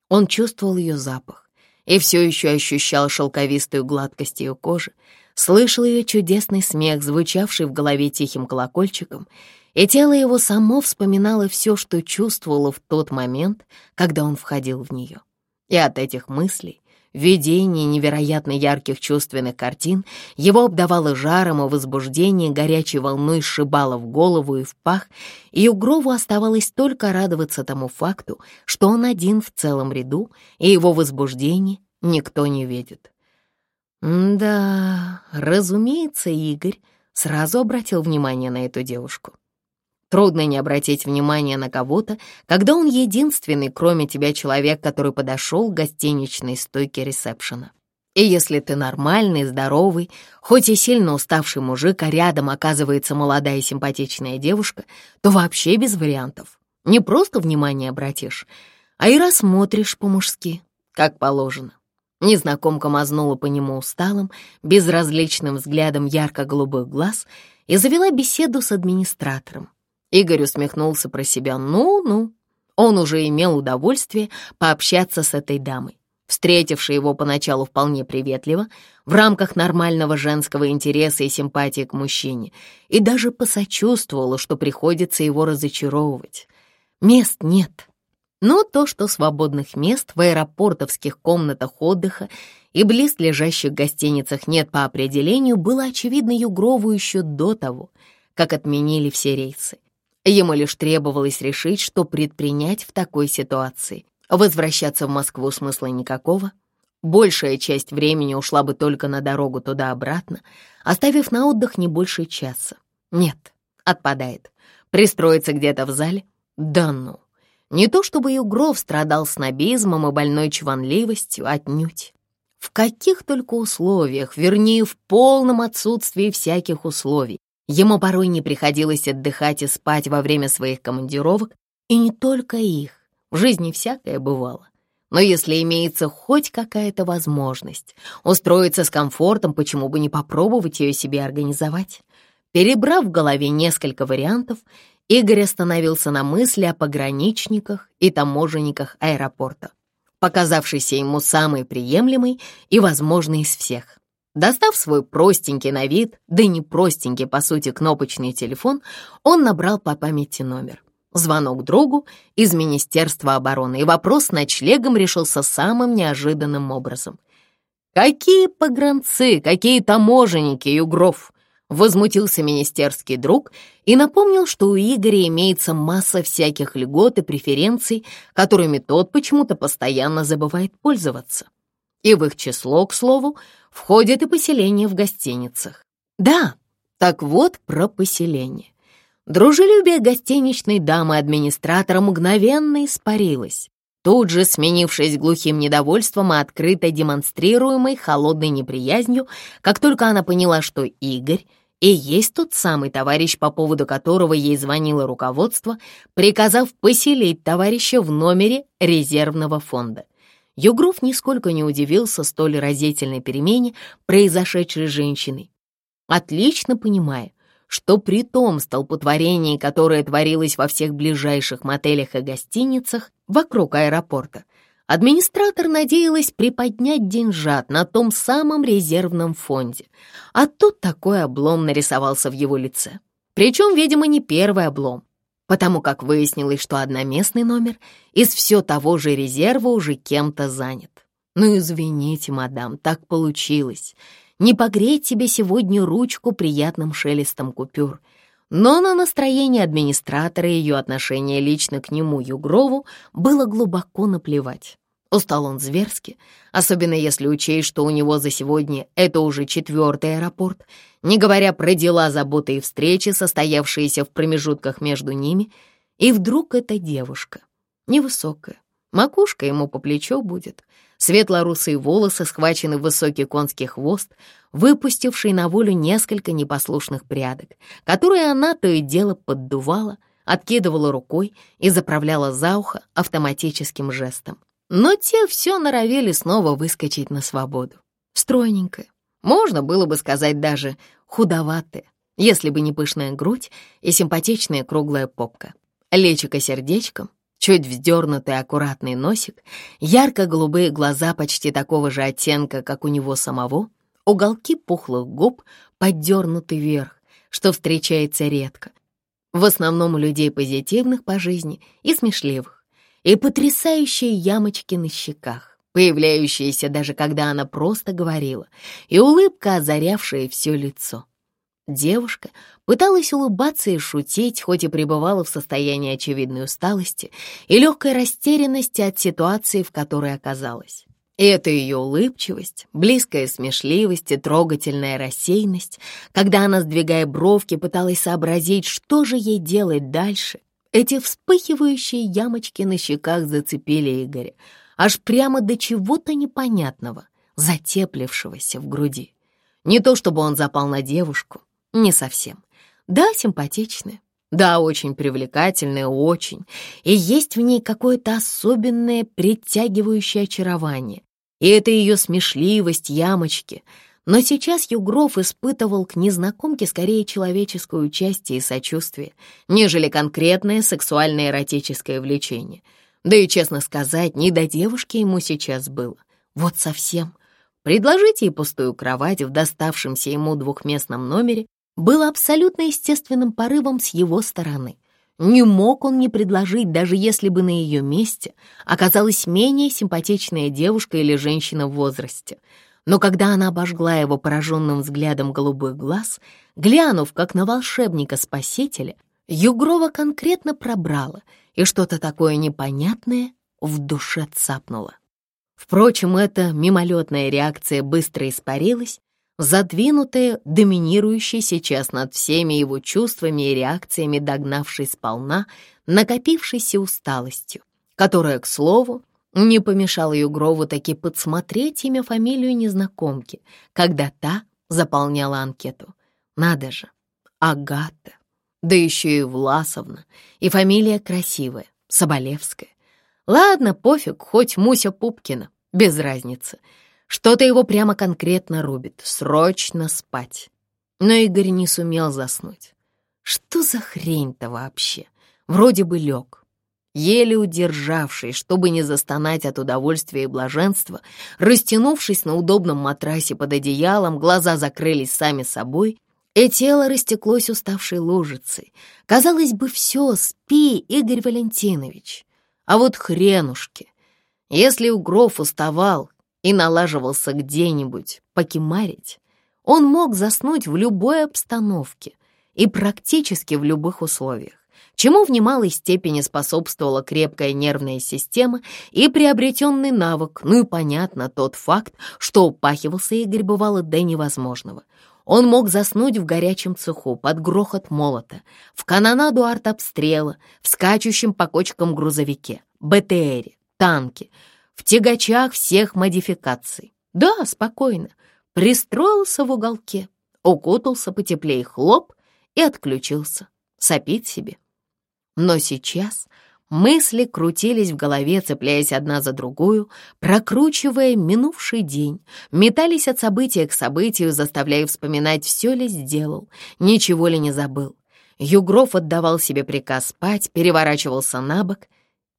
Он чувствовал ее запах и все еще ощущал шелковистую гладкость ее кожи, слышал ее чудесный смех, звучавший в голове тихим колокольчиком, и тело его само вспоминало все, что чувствовало в тот момент, когда он входил в нее. И от этих мыслей видение невероятно ярких чувственных картин, его обдавало жаром и возбуждение, горячей волной сшибало в голову и в пах, и Угрову оставалось только радоваться тому факту, что он один в целом ряду, и его возбуждение никто не видит. Да, разумеется, Игорь сразу обратил внимание на эту девушку. Трудно не обратить внимание на кого-то, когда он единственный, кроме тебя, человек, который подошел к гостиничной стойке ресепшена. И если ты нормальный, здоровый, хоть и сильно уставший мужик, а рядом оказывается молодая и симпатичная девушка, то вообще без вариантов. Не просто внимание обратишь, а и рассмотришь по-мужски, как положено. Незнакомка мазнула по нему усталым, безразличным взглядом ярко-голубых глаз и завела беседу с администратором. Игорь усмехнулся про себя. Ну-ну, он уже имел удовольствие пообщаться с этой дамой, встретившей его поначалу вполне приветливо, в рамках нормального женского интереса и симпатии к мужчине, и даже посочувствовала, что приходится его разочаровывать. Мест нет. Но то, что свободных мест в аэропортовских комнатах отдыха и близлежащих гостиницах нет по определению, было очевидно Югрову еще до того, как отменили все рейсы. Ему лишь требовалось решить, что предпринять в такой ситуации. Возвращаться в Москву смысла никакого. Большая часть времени ушла бы только на дорогу туда-обратно, оставив на отдых не больше часа. Нет, отпадает. Пристроиться где-то в зале? Да ну. Не то чтобы Югров страдал снобизмом и больной чванливостью, отнюдь. В каких только условиях, вернее, в полном отсутствии всяких условий, Ему порой не приходилось отдыхать и спать во время своих командировок, и не только их. В жизни всякое бывало. Но если имеется хоть какая-то возможность устроиться с комфортом, почему бы не попробовать ее себе организовать? Перебрав в голове несколько вариантов, Игорь остановился на мысли о пограничниках и таможенниках аэропорта, показавшейся ему самой приемлемой и возможной из всех. Достав свой простенький на вид, да не простенький, по сути, кнопочный телефон, он набрал по памяти номер. Звонок другу из Министерства обороны, и вопрос с ночлегом решился самым неожиданным образом. «Какие погранцы, какие таможенники, Югров!» Возмутился министерский друг и напомнил, что у Игоря имеется масса всяких льгот и преференций, которыми тот почему-то постоянно забывает пользоваться. И в их число, к слову, входит и поселение в гостиницах. Да, так вот про поселение. Дружелюбие гостиничной дамы-администратора мгновенно испарилось, тут же сменившись глухим недовольством и открыто демонстрируемой холодной неприязнью, как только она поняла, что Игорь и есть тот самый товарищ, по поводу которого ей звонило руководство, приказав поселить товарища в номере резервного фонда. Югров нисколько не удивился столь разительной перемене, произошедшей с женщиной, отлично понимая, что при том столпотворении, которое творилось во всех ближайших мотелях и гостиницах вокруг аэропорта, администратор надеялась приподнять деньжат на том самом резервном фонде, а тут такой облом нарисовался в его лице. Причем, видимо, не первый облом потому как выяснилось, что одноместный номер из все того же резерва уже кем-то занят. Ну, извините, мадам, так получилось. Не погреть тебе сегодня ручку приятным шелестом купюр. Но на настроение администратора и ее отношение лично к нему, Югрову, было глубоко наплевать. Устал он зверски, особенно если учесть, что у него за сегодня это уже четвертый аэропорт, не говоря про дела, заботы и встречи, состоявшиеся в промежутках между ними. И вдруг эта девушка, невысокая, макушка ему по плечо будет, светло-русые волосы схвачены в высокий конский хвост, выпустивший на волю несколько непослушных прядок, которые она то и дело поддувала, откидывала рукой и заправляла за ухо автоматическим жестом но те все норовили снова выскочить на свободу. Стройненькая, можно было бы сказать даже худоватая, если бы не пышная грудь и симпатичная круглая попка. Лечико сердечком, чуть вздернутый аккуратный носик, ярко-голубые глаза почти такого же оттенка, как у него самого, уголки пухлых губ поддернуты вверх, что встречается редко. В основном у людей позитивных по жизни и смешливых и потрясающие ямочки на щеках. появляющаяся даже когда она просто говорила, и улыбка, озарявшая все лицо. Девушка пыталась улыбаться и шутить, хоть и пребывала в состоянии очевидной усталости и легкой растерянности от ситуации, в которой оказалась. И эта ее улыбчивость, близкая смешливость и трогательная рассеянность, когда она, сдвигая бровки, пыталась сообразить, что же ей делать дальше, эти вспыхивающие ямочки на щеках зацепили Игоря, аж прямо до чего-то непонятного, затеплившегося в груди. Не то чтобы он запал на девушку, не совсем. Да, симпатичная, да, очень привлекательная, очень. И есть в ней какое-то особенное притягивающее очарование. И это ее смешливость, ямочки. Но сейчас Югров испытывал к незнакомке скорее человеческое участие и сочувствие, нежели конкретное сексуальное эротическое влечение. Да и, честно сказать, не до девушки ему сейчас было. Вот совсем. Предложить ей пустую кровать в доставшемся ему двухместном номере было абсолютно естественным порывом с его стороны. Не мог он не предложить, даже если бы на ее месте оказалась менее симпатичная девушка или женщина в возрасте. Но когда она обожгла его пораженным взглядом голубых глаз, глянув, как на волшебника-спасителя, Югрова конкретно пробрала, и что-то такое непонятное в душе цапнуло. Впрочем, эта мимолетная реакция быстро испарилась, задвинутая, доминирующей сейчас над всеми его чувствами и реакциями, догнавшей сполна, накопившейся усталостью, которая, к слову, не помешала Югрову таки подсмотреть имя, фамилию незнакомки, когда та заполняла анкету. Надо же, Агата, да еще и Власовна, и фамилия красивая, Соболевская. Ладно, пофиг, хоть Муся Пупкина, без разницы — что-то его прямо конкретно рубит. Срочно спать. Но Игорь не сумел заснуть. Что за хрень-то вообще? Вроде бы лег. Еле удержавшись, чтобы не застонать от удовольствия и блаженства, растянувшись на удобном матрасе под одеялом, глаза закрылись сами собой, и тело растеклось уставшей лужицей. Казалось бы, все, спи, Игорь Валентинович. А вот хренушки. Если Угров уставал, и налаживался где-нибудь покемарить, он мог заснуть в любой обстановке и практически в любых условиях, чему в немалой степени способствовала крепкая нервная система и приобретенный навык, ну и, понятно, тот факт, что упахивался Игорь бывало до невозможного. Он мог заснуть в горячем цеху под грохот молота, в канонаду артобстрела, в скачущем по кочкам грузовике, БТРе, танке — в тягачах всех модификаций. Да, спокойно. Пристроился в уголке, укутался потеплее хлоп и отключился. Сопит себе. Но сейчас мысли крутились в голове, цепляясь одна за другую, прокручивая минувший день, метались от события к событию, заставляя вспоминать, все ли сделал, ничего ли не забыл. Югров отдавал себе приказ спать, переворачивался на бок,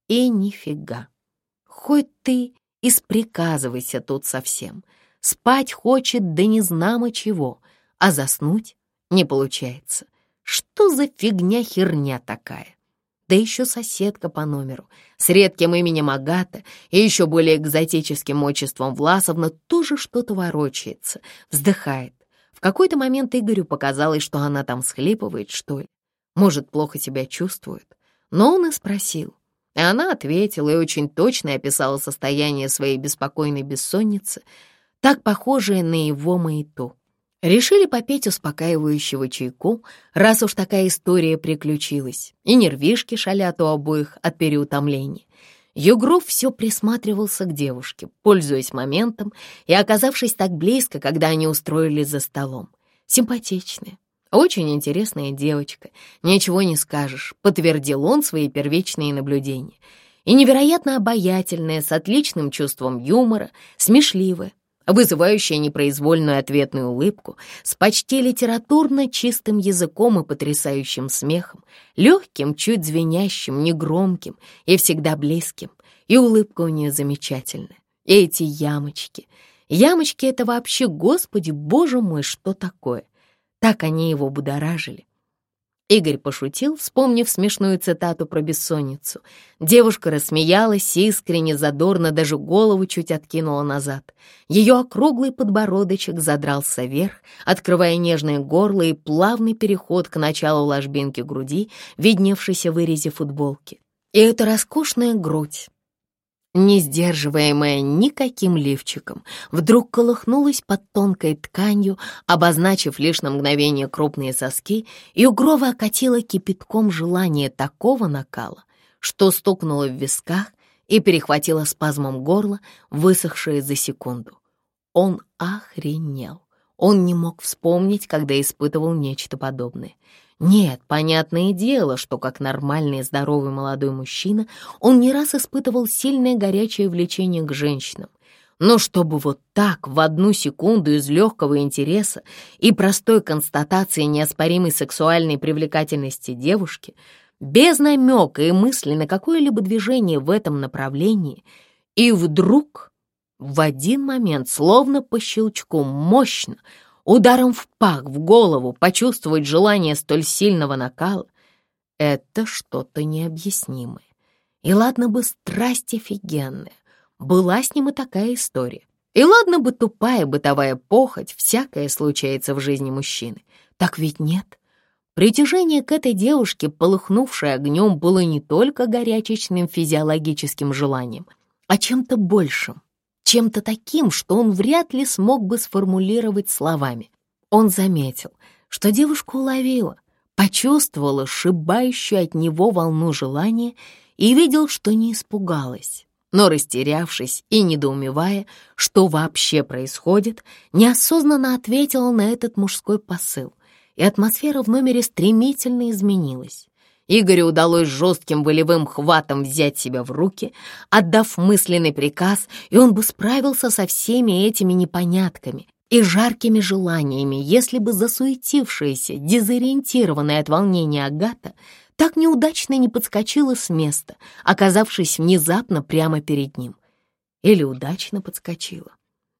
и нифига. Хоть ты и сприказывайся тут совсем. Спать хочет, да не знамо чего, а заснуть не получается. Что за фигня-херня такая? Да еще соседка по номеру с редким именем Агата и еще более экзотическим отчеством Власовна тоже что-то ворочается, вздыхает. В какой-то момент Игорю показалось, что она там схлипывает, что ли. Может, плохо себя чувствует. Но он и спросил, и она ответила и очень точно описала состояние своей беспокойной бессонницы, так похожее на его маяту. Решили попеть успокаивающего чайку, раз уж такая история приключилась, и нервишки шалят у обоих от переутомления. Югров все присматривался к девушке, пользуясь моментом и оказавшись так близко, когда они устроились за столом. Симпатичная, очень интересная девочка, ничего не скажешь, подтвердил он свои первичные наблюдения. И невероятно обаятельная, с отличным чувством юмора, смешливая, вызывающая непроизвольную ответную улыбку, с почти литературно чистым языком и потрясающим смехом, легким, чуть звенящим, негромким и всегда близким. И улыбка у нее замечательная. И эти ямочки. Ямочки — это вообще, господи, боже мой, что такое? Так они его будоражили. Игорь пошутил, вспомнив смешную цитату про бессонницу. Девушка рассмеялась, искренне, задорно, даже голову чуть откинула назад. Ее округлый подбородочек задрался вверх, открывая нежное горло и плавный переход к началу ложбинки груди, видневшейся в вырезе футболки. И эта роскошная грудь, не сдерживаемая никаким лифчиком, вдруг колыхнулась под тонкой тканью, обозначив лишь на мгновение крупные соски, и угрово окатила кипятком желание такого накала, что стукнуло в висках и перехватило спазмом горло, высохшее за секунду. Он охренел. Он не мог вспомнить, когда испытывал нечто подобное. Нет, понятное дело, что как нормальный здоровый молодой мужчина он не раз испытывал сильное горячее влечение к женщинам. Но чтобы вот так, в одну секунду из легкого интереса и простой констатации неоспоримой сексуальной привлекательности девушки, без намека и мысли на какое-либо движение в этом направлении, и вдруг в один момент, словно по щелчку, мощно, ударом в пах, в голову, почувствовать желание столь сильного накала — это что-то необъяснимое. И ладно бы страсть офигенная, была с ним и такая история. И ладно бы тупая бытовая похоть, всякое случается в жизни мужчины. Так ведь нет. Притяжение к этой девушке, полыхнувшей огнем, было не только горячечным физиологическим желанием, а чем-то большим, чем-то таким, что он вряд ли смог бы сформулировать словами. Он заметил, что девушка уловила, почувствовала сшибающую от него волну желания и видел, что не испугалась. Но, растерявшись и недоумевая, что вообще происходит, неосознанно ответила на этот мужской посыл, и атмосфера в номере стремительно изменилась. Игорю удалось жестким волевым хватом взять себя в руки, отдав мысленный приказ, и он бы справился со всеми этими непонятками и жаркими желаниями, если бы засуетившаяся, дезориентированная от волнения Агата так неудачно не подскочила с места, оказавшись внезапно прямо перед ним. Или удачно подскочила.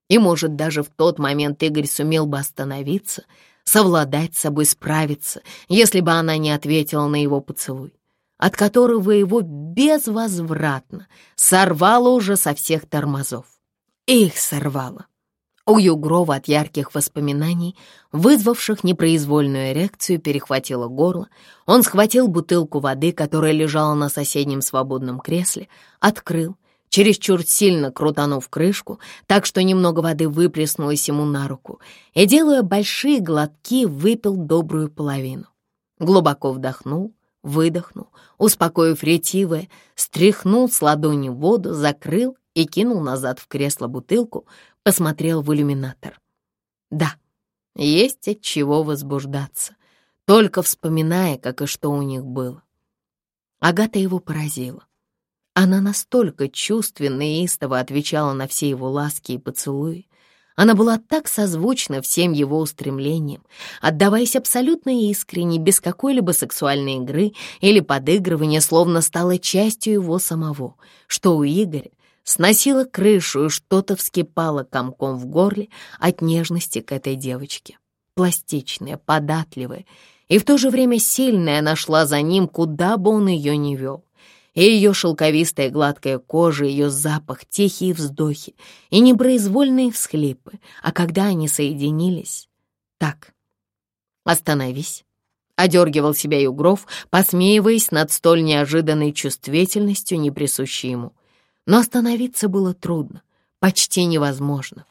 И, может, даже в тот момент Игорь сумел бы остановиться — совладать с собой, справиться, если бы она не ответила на его поцелуй, от которого его безвозвратно сорвало уже со всех тормозов. Их сорвало. У Югрова от ярких воспоминаний, вызвавших непроизвольную эрекцию, перехватило горло. Он схватил бутылку воды, которая лежала на соседнем свободном кресле, открыл чересчур сильно крутанув крышку, так что немного воды выплеснулось ему на руку, и, делая большие глотки, выпил добрую половину. Глубоко вдохнул, выдохнул, успокоив ретивое, стряхнул с ладони воду, закрыл и кинул назад в кресло бутылку, посмотрел в иллюминатор. Да, есть от чего возбуждаться, только вспоминая, как и что у них было. Агата его поразила. Она настолько чувственно и истово отвечала на все его ласки и поцелуи. Она была так созвучна всем его устремлениям, отдаваясь абсолютно искренне, без какой-либо сексуальной игры или подыгрывания, словно стала частью его самого, что у Игоря сносило крышу и что-то вскипало комком в горле от нежности к этой девочке. Пластичная, податливая и в то же время сильная нашла за ним, куда бы он ее ни вел и ее шелковистая гладкая кожа, ее запах, тихие вздохи и непроизвольные всхлипы. А когда они соединились... Так, остановись. Одергивал себя Югров, посмеиваясь над столь неожиданной чувствительностью, не присущей ему. Но остановиться было трудно, почти невозможно.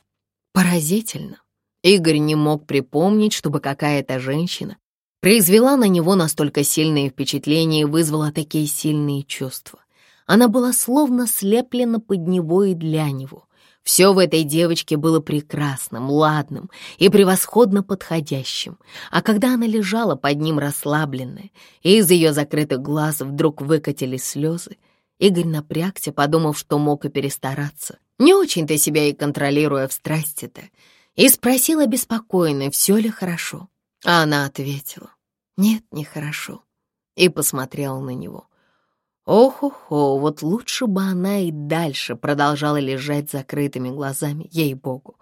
Поразительно. Игорь не мог припомнить, чтобы какая-то женщина произвела на него настолько сильные впечатления и вызвала такие сильные чувства. Она была словно слеплена под него и для него. Все в этой девочке было прекрасным, ладным и превосходно подходящим. А когда она лежала под ним расслабленная, и из ее закрытых глаз вдруг выкатились слезы, Игорь напрягся, подумав, что мог и перестараться. Не очень-то себя и контролируя в страсти-то. И спросил обеспокоенно, все ли хорошо. А она ответила, нет, нехорошо, и посмотрела на него. Ох-охо, вот лучше бы она и дальше продолжала лежать закрытыми глазами, ей-богу.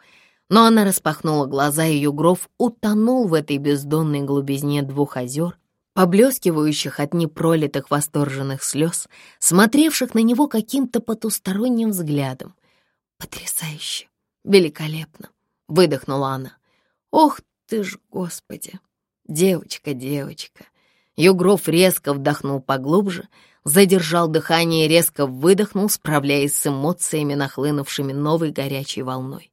Но она распахнула глаза, и Югров утонул в этой бездонной глубизне двух озер, поблескивающих от непролитых восторженных слез, смотревших на него каким-то потусторонним взглядом. «Потрясающе! Великолепно!» — выдохнула она. «Ох ты ж, Господи! Девочка, девочка!» Югров резко вдохнул поглубже, задержал дыхание и резко выдохнул, справляясь с эмоциями, нахлынувшими новой горячей волной.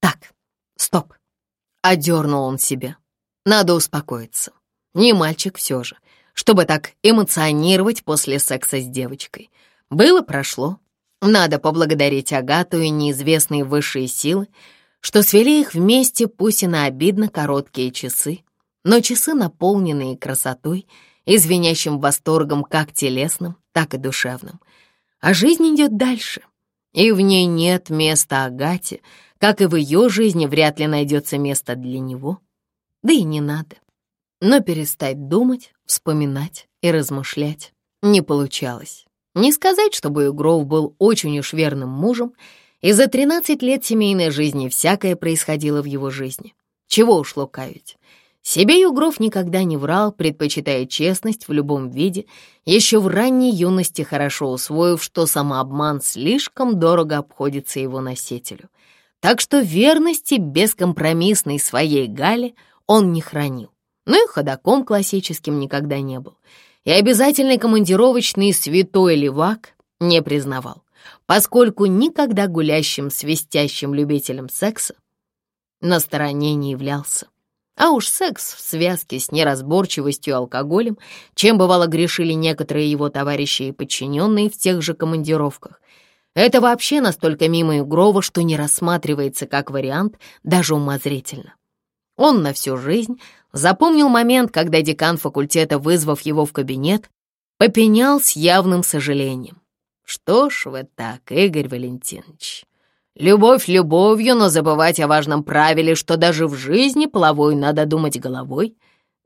«Так, стоп!» — одернул он себя. «Надо успокоиться. Не мальчик все же, чтобы так эмоционировать после секса с девочкой. Было, прошло. Надо поблагодарить Агату и неизвестные высшие силы, что свели их вместе, пусть и на обидно короткие часы, но часы, наполненные красотой и звенящим восторгом как телесным, так и душевным. А жизнь идет дальше, и в ней нет места Агате, как и в ее жизни вряд ли найдется место для него. Да и не надо. Но перестать думать, вспоминать и размышлять не получалось. Не сказать, чтобы Гроув был очень уж верным мужем, и за 13 лет семейной жизни всякое происходило в его жизни. Чего уж лукавить. Себе Югров никогда не врал, предпочитая честность в любом виде, еще в ранней юности хорошо усвоив, что самообман слишком дорого обходится его носителю. Так что верности бескомпромиссной своей Гале он не хранил. Но и ходаком классическим никогда не был. И обязательный командировочный святой левак не признавал, поскольку никогда гулящим, свистящим любителем секса на стороне не являлся. А уж секс в связке с неразборчивостью и алкоголем, чем бывало грешили некоторые его товарищи и подчиненные в тех же командировках, это вообще настолько мимо Игрова, что не рассматривается как вариант даже умозрительно. Он на всю жизнь запомнил момент, когда декан факультета, вызвав его в кабинет, попенял с явным сожалением. «Что ж вы так, Игорь Валентинович?» Любовь любовью, но забывать о важном правиле, что даже в жизни половой надо думать головой,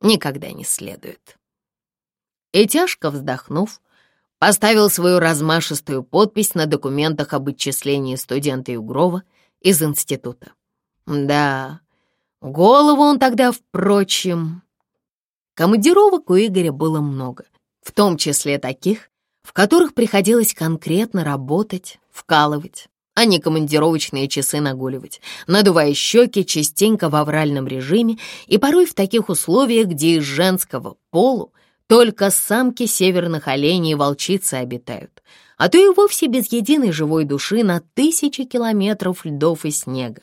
никогда не следует. И тяжко вздохнув, поставил свою размашистую подпись на документах об отчислении студента Югрова из института. Да, голову он тогда, впрочем... Командировок у Игоря было много, в том числе таких, в которых приходилось конкретно работать, вкалывать, а не командировочные часы нагуливать, надувая щеки частенько в авральном режиме и порой в таких условиях, где из женского полу только самки северных оленей и волчицы обитают, а то и вовсе без единой живой души на тысячи километров льдов и снега.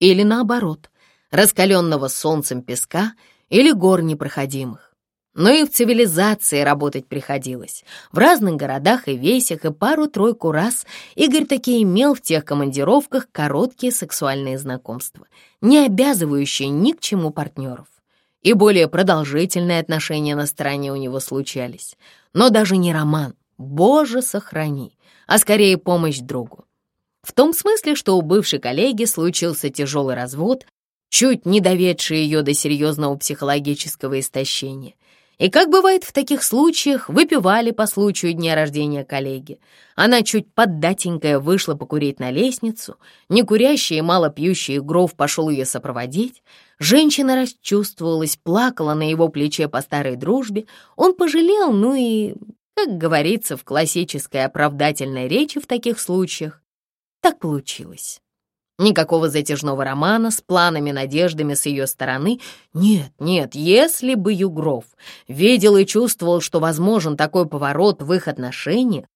Или наоборот, раскаленного солнцем песка или гор непроходимых. Но и в цивилизации работать приходилось. В разных городах и весях и пару-тройку раз Игорь таки имел в тех командировках короткие сексуальные знакомства, не обязывающие ни к чему партнеров. И более продолжительные отношения на стороне у него случались. Но даже не роман, боже сохрани, а скорее помощь другу. В том смысле, что у бывшей коллеги случился тяжелый развод, чуть не доведший ее до серьезного психологического истощения — и, как бывает в таких случаях, выпивали по случаю дня рождения коллеги. Она чуть поддатенькая вышла покурить на лестницу, некурящий и мало пьющий Гров пошел ее сопроводить. Женщина расчувствовалась, плакала на его плече по старой дружбе. Он пожалел, ну и, как говорится в классической оправдательной речи в таких случаях, так получилось. Никакого затяжного романа с планами, надеждами с ее стороны. Нет, нет, если бы Югров видел и чувствовал, что возможен такой поворот в их отношениях,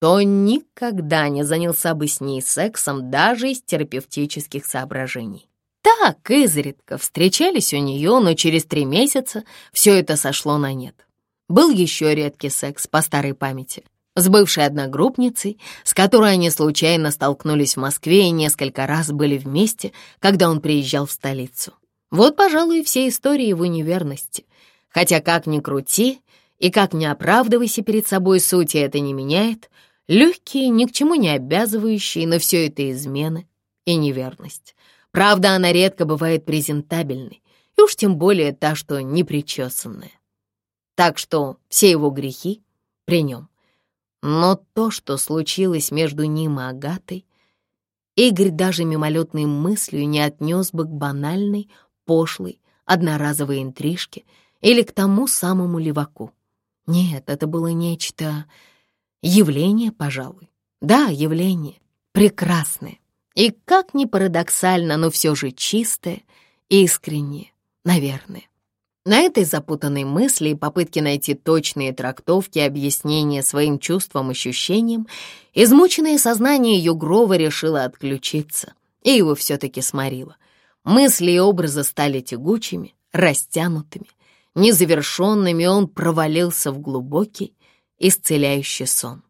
то никогда не занялся бы с ней сексом даже из терапевтических соображений. Так, изредка встречались у нее, но через три месяца все это сошло на нет. Был еще редкий секс по старой памяти с бывшей одногруппницей, с которой они случайно столкнулись в Москве и несколько раз были вместе, когда он приезжал в столицу. Вот, пожалуй, и все истории его неверности. Хотя как ни крути и как ни оправдывайся перед собой, сути это не меняет. Легкие, ни к чему не обязывающие, но все это измены и неверность. Правда, она редко бывает презентабельной, и уж тем более та, что непричесанная. Так что все его грехи при нем. Но то, что случилось между ним и Агатой, Игорь даже мимолетной мыслью не отнес бы к банальной, пошлой, одноразовой интрижке или к тому самому леваку. Нет, это было нечто... Явление, пожалуй. Да, явление. Прекрасное. И как ни парадоксально, но все же чистое, искреннее, наверное. На этой запутанной мысли и попытке найти точные трактовки объяснения своим чувствам ощущениям, измученное сознание Югрова решило отключиться, и его все-таки сморило. Мысли и образы стали тягучими, растянутыми, незавершенными, он провалился в глубокий, исцеляющий сон.